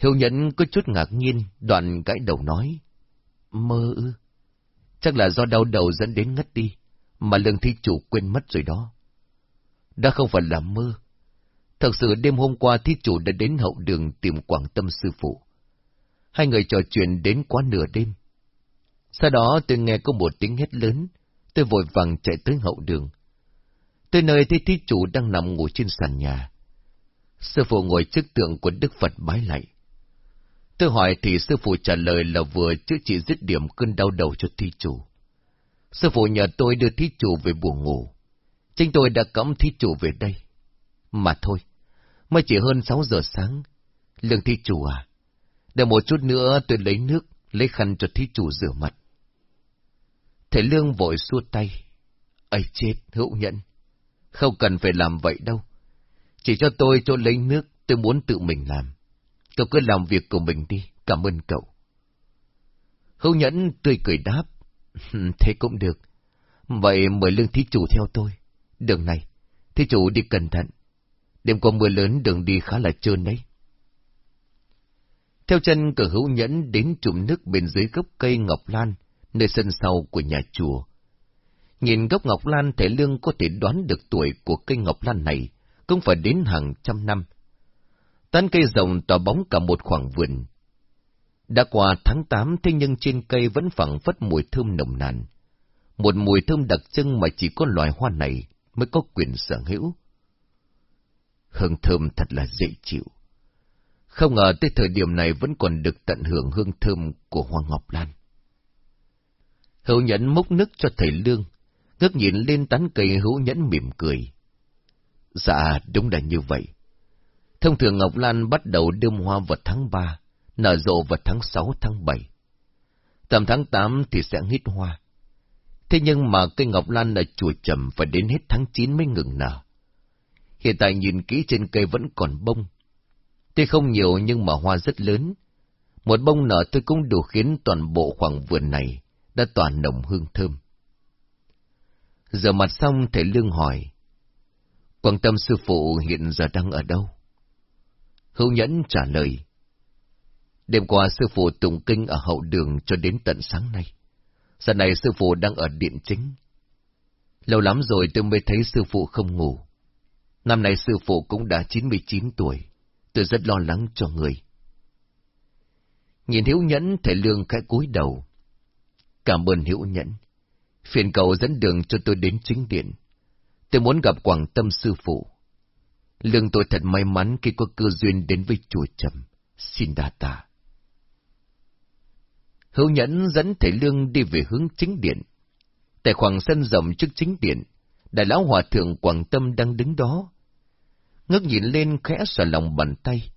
Hiếu nhẫn có chút ngạc nhiên, đoạn gãi đầu nói. Mơ ư? Chắc là do đau đầu dẫn đến ngất đi, mà lương thi chủ quên mất rồi đó. Đã không phải là mơ. Thật sự đêm hôm qua thi chủ đã đến hậu đường tìm Quảng Tâm sư phụ. Hai người trò chuyện đến quá nửa đêm. Sau đó tôi nghe có một tiếng hét lớn, tôi vội vàng chạy tới hậu đường. Tới nơi thấy thi chủ đang nằm ngủ trên sàn nhà. Sư phụ ngồi trước tượng của Đức Phật bái lạy. Tôi hỏi thì sư phụ trả lời là vừa chữa trị dứt điểm cơn đau đầu cho thi chủ. Sư phụ nhờ tôi đưa thí chủ về buồn ngủ. Chính tôi đã cõng thí chủ về đây. Mà thôi, mới chỉ hơn sáu giờ sáng. Lương thí chủ à, đợi một chút nữa tôi lấy nước, lấy khăn cho thí chủ rửa mặt. Thầy Lương vội xua tay. ấy chết, hữu nhẫn. Không cần phải làm vậy đâu. Chỉ cho tôi cho lấy nước, tôi muốn tự mình làm. Cậu cứ làm việc của mình đi, cảm ơn cậu. Hữu nhẫn tươi cười đáp. (laughs) Thế cũng được. Vậy mời lương thí chủ theo tôi. Đường này, thí chủ đi cẩn thận. Đêm qua mưa lớn đường đi khá là trơn đấy. Theo chân cờ hữu nhẫn đến trụm nước bên dưới gốc cây ngọc lan, nơi sân sau của nhà chùa. Nhìn gốc ngọc lan thể lương có thể đoán được tuổi của cây ngọc lan này, cũng phải đến hàng trăm năm. Tán cây rồng tỏa bóng cả một khoảng vườn. Đã qua tháng 8 thế nhưng trên cây vẫn phẳng phất mùi thơm nồng nàn. Một mùi thơm đặc trưng mà chỉ có loài hoa này mới có quyền sở hữu. Hương thơm thật là dễ chịu. Không ngờ tới thời điểm này vẫn còn được tận hưởng hương thơm của hoa ngọc lan. Hữu nhẫn múc nước cho thầy Lương, ngước nhìn lên tán cây hữu nhẫn mỉm cười. Dạ, đúng là như vậy. Thông thường Ngọc Lan bắt đầu đơm hoa vào tháng 3, nở rộ vào tháng 6 tháng 7. Tầm tháng 8 thì sẽ hít hoa. Thế nhưng mà cây ngọc lan ở chùa trầm phải đến hết tháng 9 mới ngừng nở. Hiện tại nhìn kỹ trên cây vẫn còn bông. Tuy không nhiều nhưng mà hoa rất lớn. Một bông nở tôi cũng đủ khiến toàn bộ khoảng vườn này đã toàn nồng hương thơm. Giờ mặt xong thầy Lương hỏi. Quang tâm sư phụ hiện giờ đang ở đâu? Hữu Nhẫn trả lời. Đêm qua sư phụ tụng kinh ở hậu đường cho đến tận sáng nay. Giờ này sư phụ đang ở điện chính. Lâu lắm rồi tôi mới thấy sư phụ không ngủ. Năm nay sư phụ cũng đã 99 tuổi. Tôi rất lo lắng cho người. Nhìn Hiếu Nhẫn, thầy Lương khẽ cúi đầu. Cảm ơn Hiếu Nhẫn. Phiền cầu dẫn đường cho tôi đến chính điện. Tôi muốn gặp Quảng Tâm sư phụ. Lương tôi thật may mắn khi có cơ duyên đến với chùa Trầm. Xin đa tạ. Hữu Nhẫn dẫn thầy Lương đi về hướng chính điện. Tại khoảng sân rộng trước chính điện, đại lão hòa thượng Quảng Tâm đang đứng đó. Ngước nhìn lên khẽ xòa lòng bàn tay.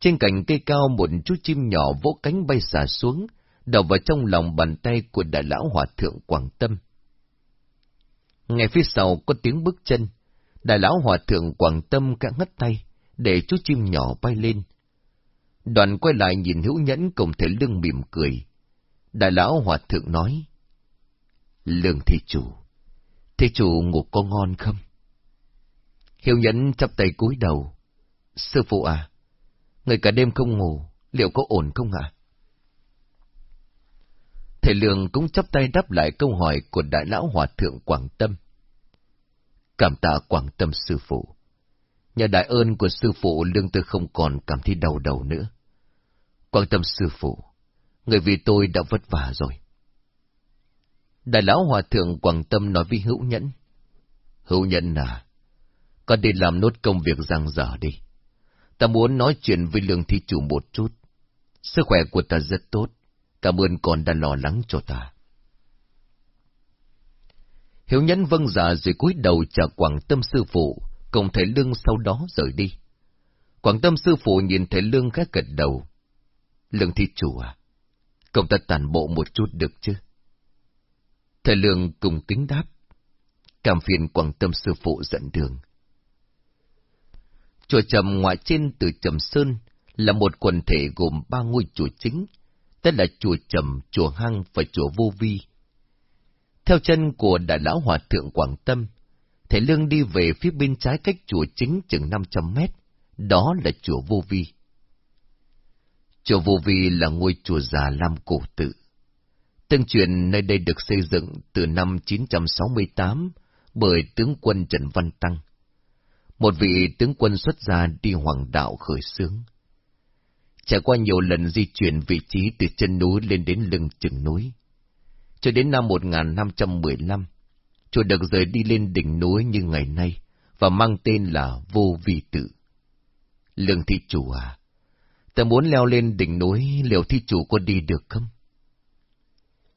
Trên cành cây cao một chú chim nhỏ vỗ cánh bay xả xuống, đầu vào trong lòng bàn tay của đại lão hòa thượng Quảng Tâm. Ngay phía sau có tiếng bước chân, đại lão hòa thượng Quảng Tâm cả ngất tay, để chú chim nhỏ bay lên. Đoàn quay lại nhìn hữu nhẫn cùng thể lưng mỉm cười. Đại lão hòa thượng nói, Lương thị chủ, thị chủ ngủ có ngon không? Hiếu nhẫn chắp tay cúi đầu. Sư phụ à, người cả đêm không ngủ, liệu có ổn không ạ? Thầy Lương cũng chắp tay đáp lại câu hỏi của Đại Lão Hòa Thượng Quảng Tâm. Cảm tạ Quảng Tâm Sư Phụ. Nhờ đại ơn của Sư Phụ Lương tôi không còn cảm thấy đau đầu nữa. Quảng Tâm Sư Phụ, người vì tôi đã vất vả rồi. Đại Lão Hòa Thượng Quảng Tâm nói với Hữu Nhẫn. Hữu Nhẫn à, con đi làm nốt công việc răng dở đi. Ta muốn nói chuyện với Lương Thi Chủ một chút. Sức khỏe của ta rất tốt. Cảm ơn con đã lo lắng cho ta. Hiếu nhẫn vâng dạ rồi cúi đầu chờ Quảng Tâm sư phụ, cùng thầy Lương sau đó rời đi. Quảng Tâm sư phụ nhìn thầy Lương khá gật đầu. Lương thi chủ à, công ta tàn bộ một chút được chứ? Thầy Lương cùng kính đáp. Cảm phiền Quảng Tâm sư phụ dẫn đường. Chùa Trầm ngoại trên từ Trầm Sơn là một quần thể gồm ba ngôi chùa chính, tức là chùa Trầm, chùa Hăng và chùa Vô Vi. Theo chân của Đại Lão Hòa Thượng Quảng Tâm, Thầy Lương đi về phía bên trái cách chùa chính chừng 500 mét, đó là chùa Vô Vi. Chùa Vô Vi là ngôi chùa già lam cổ tự. Tương truyền nơi đây được xây dựng từ năm 968 bởi tướng quân Trần Văn Tăng. Một vị tướng quân xuất gia đi hoàng đạo khởi xướng. Trải qua nhiều lần di chuyển vị trí từ chân núi lên đến lưng chừng núi. Cho đến năm 1515, chùa được rời đi lên đỉnh núi như ngày nay, và mang tên là Vô Vi Tự. Lương thị chủ à, ta muốn leo lên đỉnh núi, liệu thi chủ có đi được không?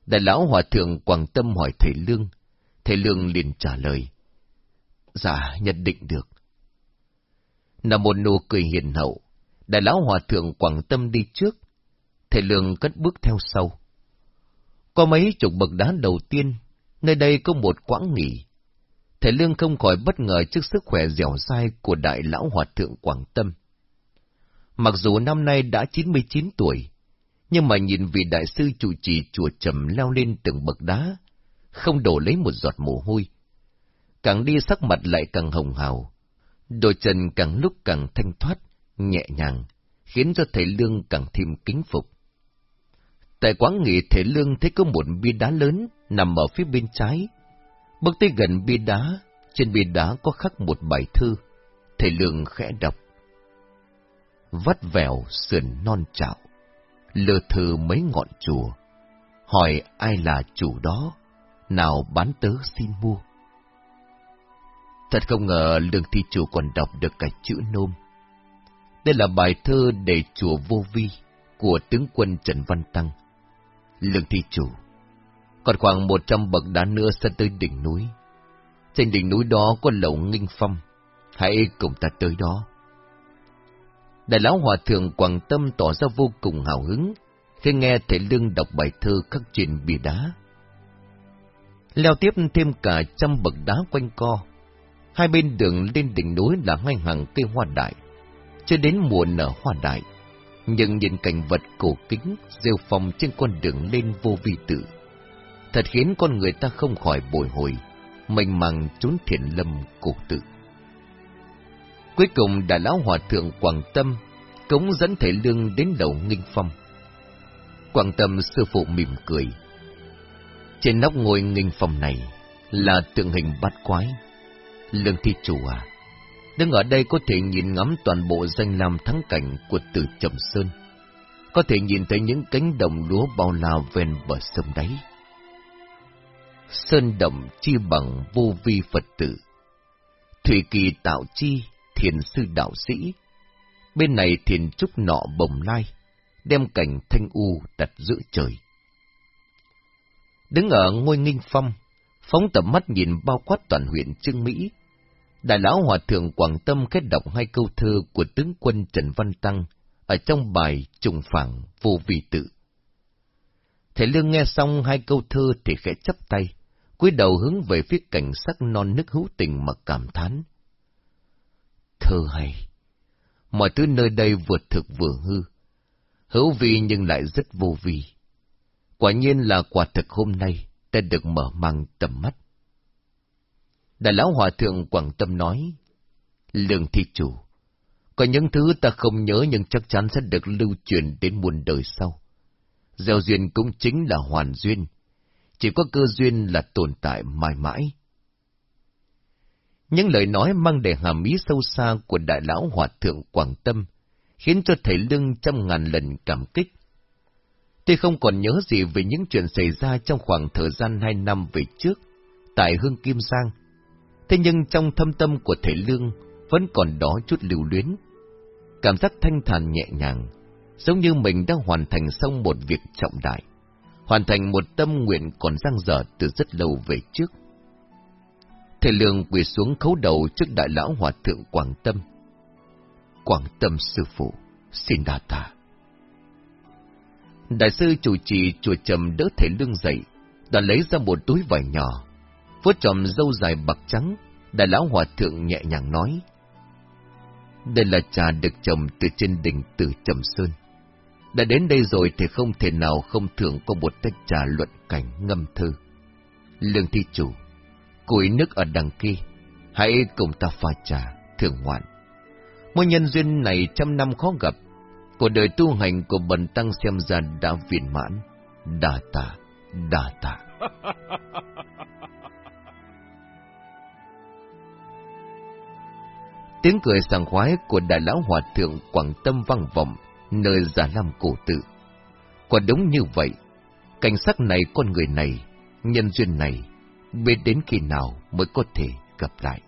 Đại lão hòa thượng Quảng Tâm hỏi thầy Lương, thầy Lương liền trả lời. Dạ, nhất định được. Là một nụ cười hiền hậu, đại lão hòa thượng Quảng Tâm đi trước, thầy Lương cất bước theo sau. Có mấy chục bậc đá đầu tiên, nơi đây có một quãng nghỉ. Thầy Lương không khỏi bất ngờ trước sức khỏe dẻo dai của đại lão hòa thượng Quảng Tâm. Mặc dù năm nay đã 99 tuổi, nhưng mà nhìn vị đại sư chủ trì chùa trầm leo lên từng bậc đá, không đổ lấy một giọt mồ hôi. Càng đi sắc mặt lại càng hồng hào, đôi chân càng lúc càng thanh thoát, nhẹ nhàng, khiến cho thầy Lương càng thêm kính phục. Tại quán nghị thể lương thấy có một bia đá lớn nằm ở phía bên trái. Bước tới gần bia đá, trên bia đá có khắc một bài thư. Thể lương khẽ đọc. Vắt vẻo sườn non trạo, lơ thơ mấy ngọn chùa. Hỏi ai là chủ đó, nào bán tớ xin mua. Thật không ngờ lương thi chủ còn đọc được cả chữ nôm. Đây là bài thơ để chùa vô vi của tướng quân Trần Văn Tăng Lương thi chủ, còn khoảng một trăm bậc đá nữa sẽ tới đỉnh núi. Trên đỉnh núi đó có lầu nghinh phong, hãy cùng ta tới đó. Đại lão hòa thượng Quảng Tâm tỏ ra vô cùng hào hứng khi nghe thầy Lương đọc bài thơ khắc trên bìa đá. Leo tiếp thêm cả trăm bậc đá quanh co. Hai bên đường lên đỉnh núi là hai hàng cây hoa đại. Chưa đến mùa nở hoa đại, nhưng nhìn cảnh vật cổ kính, rêu phong trên con đường lên vô vi tự. Thật khiến con người ta không khỏi bồi hồi, mênh mang trốn thiền lâm cổ tự. Cuối cùng Đại Lão Hòa Thượng Quảng Tâm cống dẫn thể Lương đến đầu nghinh phong. Quảng Tâm sư phụ mỉm cười. Trên nóc ngôi nghinh phong này là tượng hình bát quái. Lương Thi Chủ à, đứng ở đây có thể nhìn ngắm toàn bộ danh lam thắng cảnh của tử Trầm Sơn. Có thể nhìn thấy những cánh đồng lúa bao la ven bờ sông đáy. Sơn động chi bằng vô vi Phật tử. Thủy kỳ tạo chi thiền sư đạo sĩ. Bên này thiền trúc nọ bồng lai, đem cảnh thanh u đặt giữa trời. Đứng ở ngôi nghinh phong, phóng tầm mắt nhìn bao quát toàn huyện Trương Mỹ. Đại lão hòa thượng Quảng Tâm kết đọc hai câu thơ của tướng quân Trần Văn Tăng ở trong bài trùng phẳng vô vị tự. Thầy Lương nghe xong hai câu thơ thì khẽ chấp tay, cúi đầu hướng về phía cảnh sắc non nước hữu tình mà cảm thán thơ hay. Mọi thứ nơi đây vừa thực vừa hư. Hữu vi nhưng lại rất vô vi. Quả nhiên là quả thực hôm nay ta được mở mang tầm mắt. Đại lão hòa thượng Quảng Tâm nói, Lương thi chủ, có những thứ ta không nhớ nhưng chắc chắn sẽ được lưu truyền đến muôn đời sau. Gieo duyên cũng chính là hoàn duyên, chỉ có cơ duyên là tồn tại mãi mãi. Những lời nói mang đầy hàm ý sâu xa của đại lão hòa thượng Quảng Tâm, khiến cho thầy Lương trăm ngàn lần cảm kích. Tuy không còn nhớ gì về những chuyện xảy ra trong khoảng thời gian hai năm về trước, tại Hương Kim Giang, thế nhưng trong thâm tâm của thầy Lương vẫn còn đó chút lưu luyến. Cảm giác thanh thản nhẹ nhàng, giống như mình đã hoàn thành xong một việc trọng đại, hoàn thành một tâm nguyện còn dang dở từ rất lâu về trước. Thầy Lương quỳ xuống khấu đầu trước đại lão hòa thượng Quảng Tâm. Quảng Tâm sư phụ, xin đa tạ. Đại sư chủ trì chùa trầm đỡ thầy Lương dậy, đã lấy ra một túi vải nhỏ, vuốt tròm dâu dài bạc trắng, đại lão hòa thượng nhẹ nhàng nói. Đây là trà được trồng từ trên đỉnh Tử Trầm Sơn. Đã đến đây rồi thì không thể nào không thưởng có một tách trà luận cảnh ngâm thư. Lương thi chủ, củi nước ở đằng kia. Hãy cùng ta pha trà, thưởng ngoạn. Mối nhân duyên này trăm năm khó gặp, của đời tu hành của bần tăng xem ra đã viên mãn. Đà tạ, đà tạ. (laughs) Tiếng cười sảng khoái của đại lão hòa thượng Quảng Tâm vang vọng nơi giả lam cổ tự. Quả đúng như vậy, cảnh sắc này con người này, nhân duyên này, biết đến khi nào mới có thể gặp lại.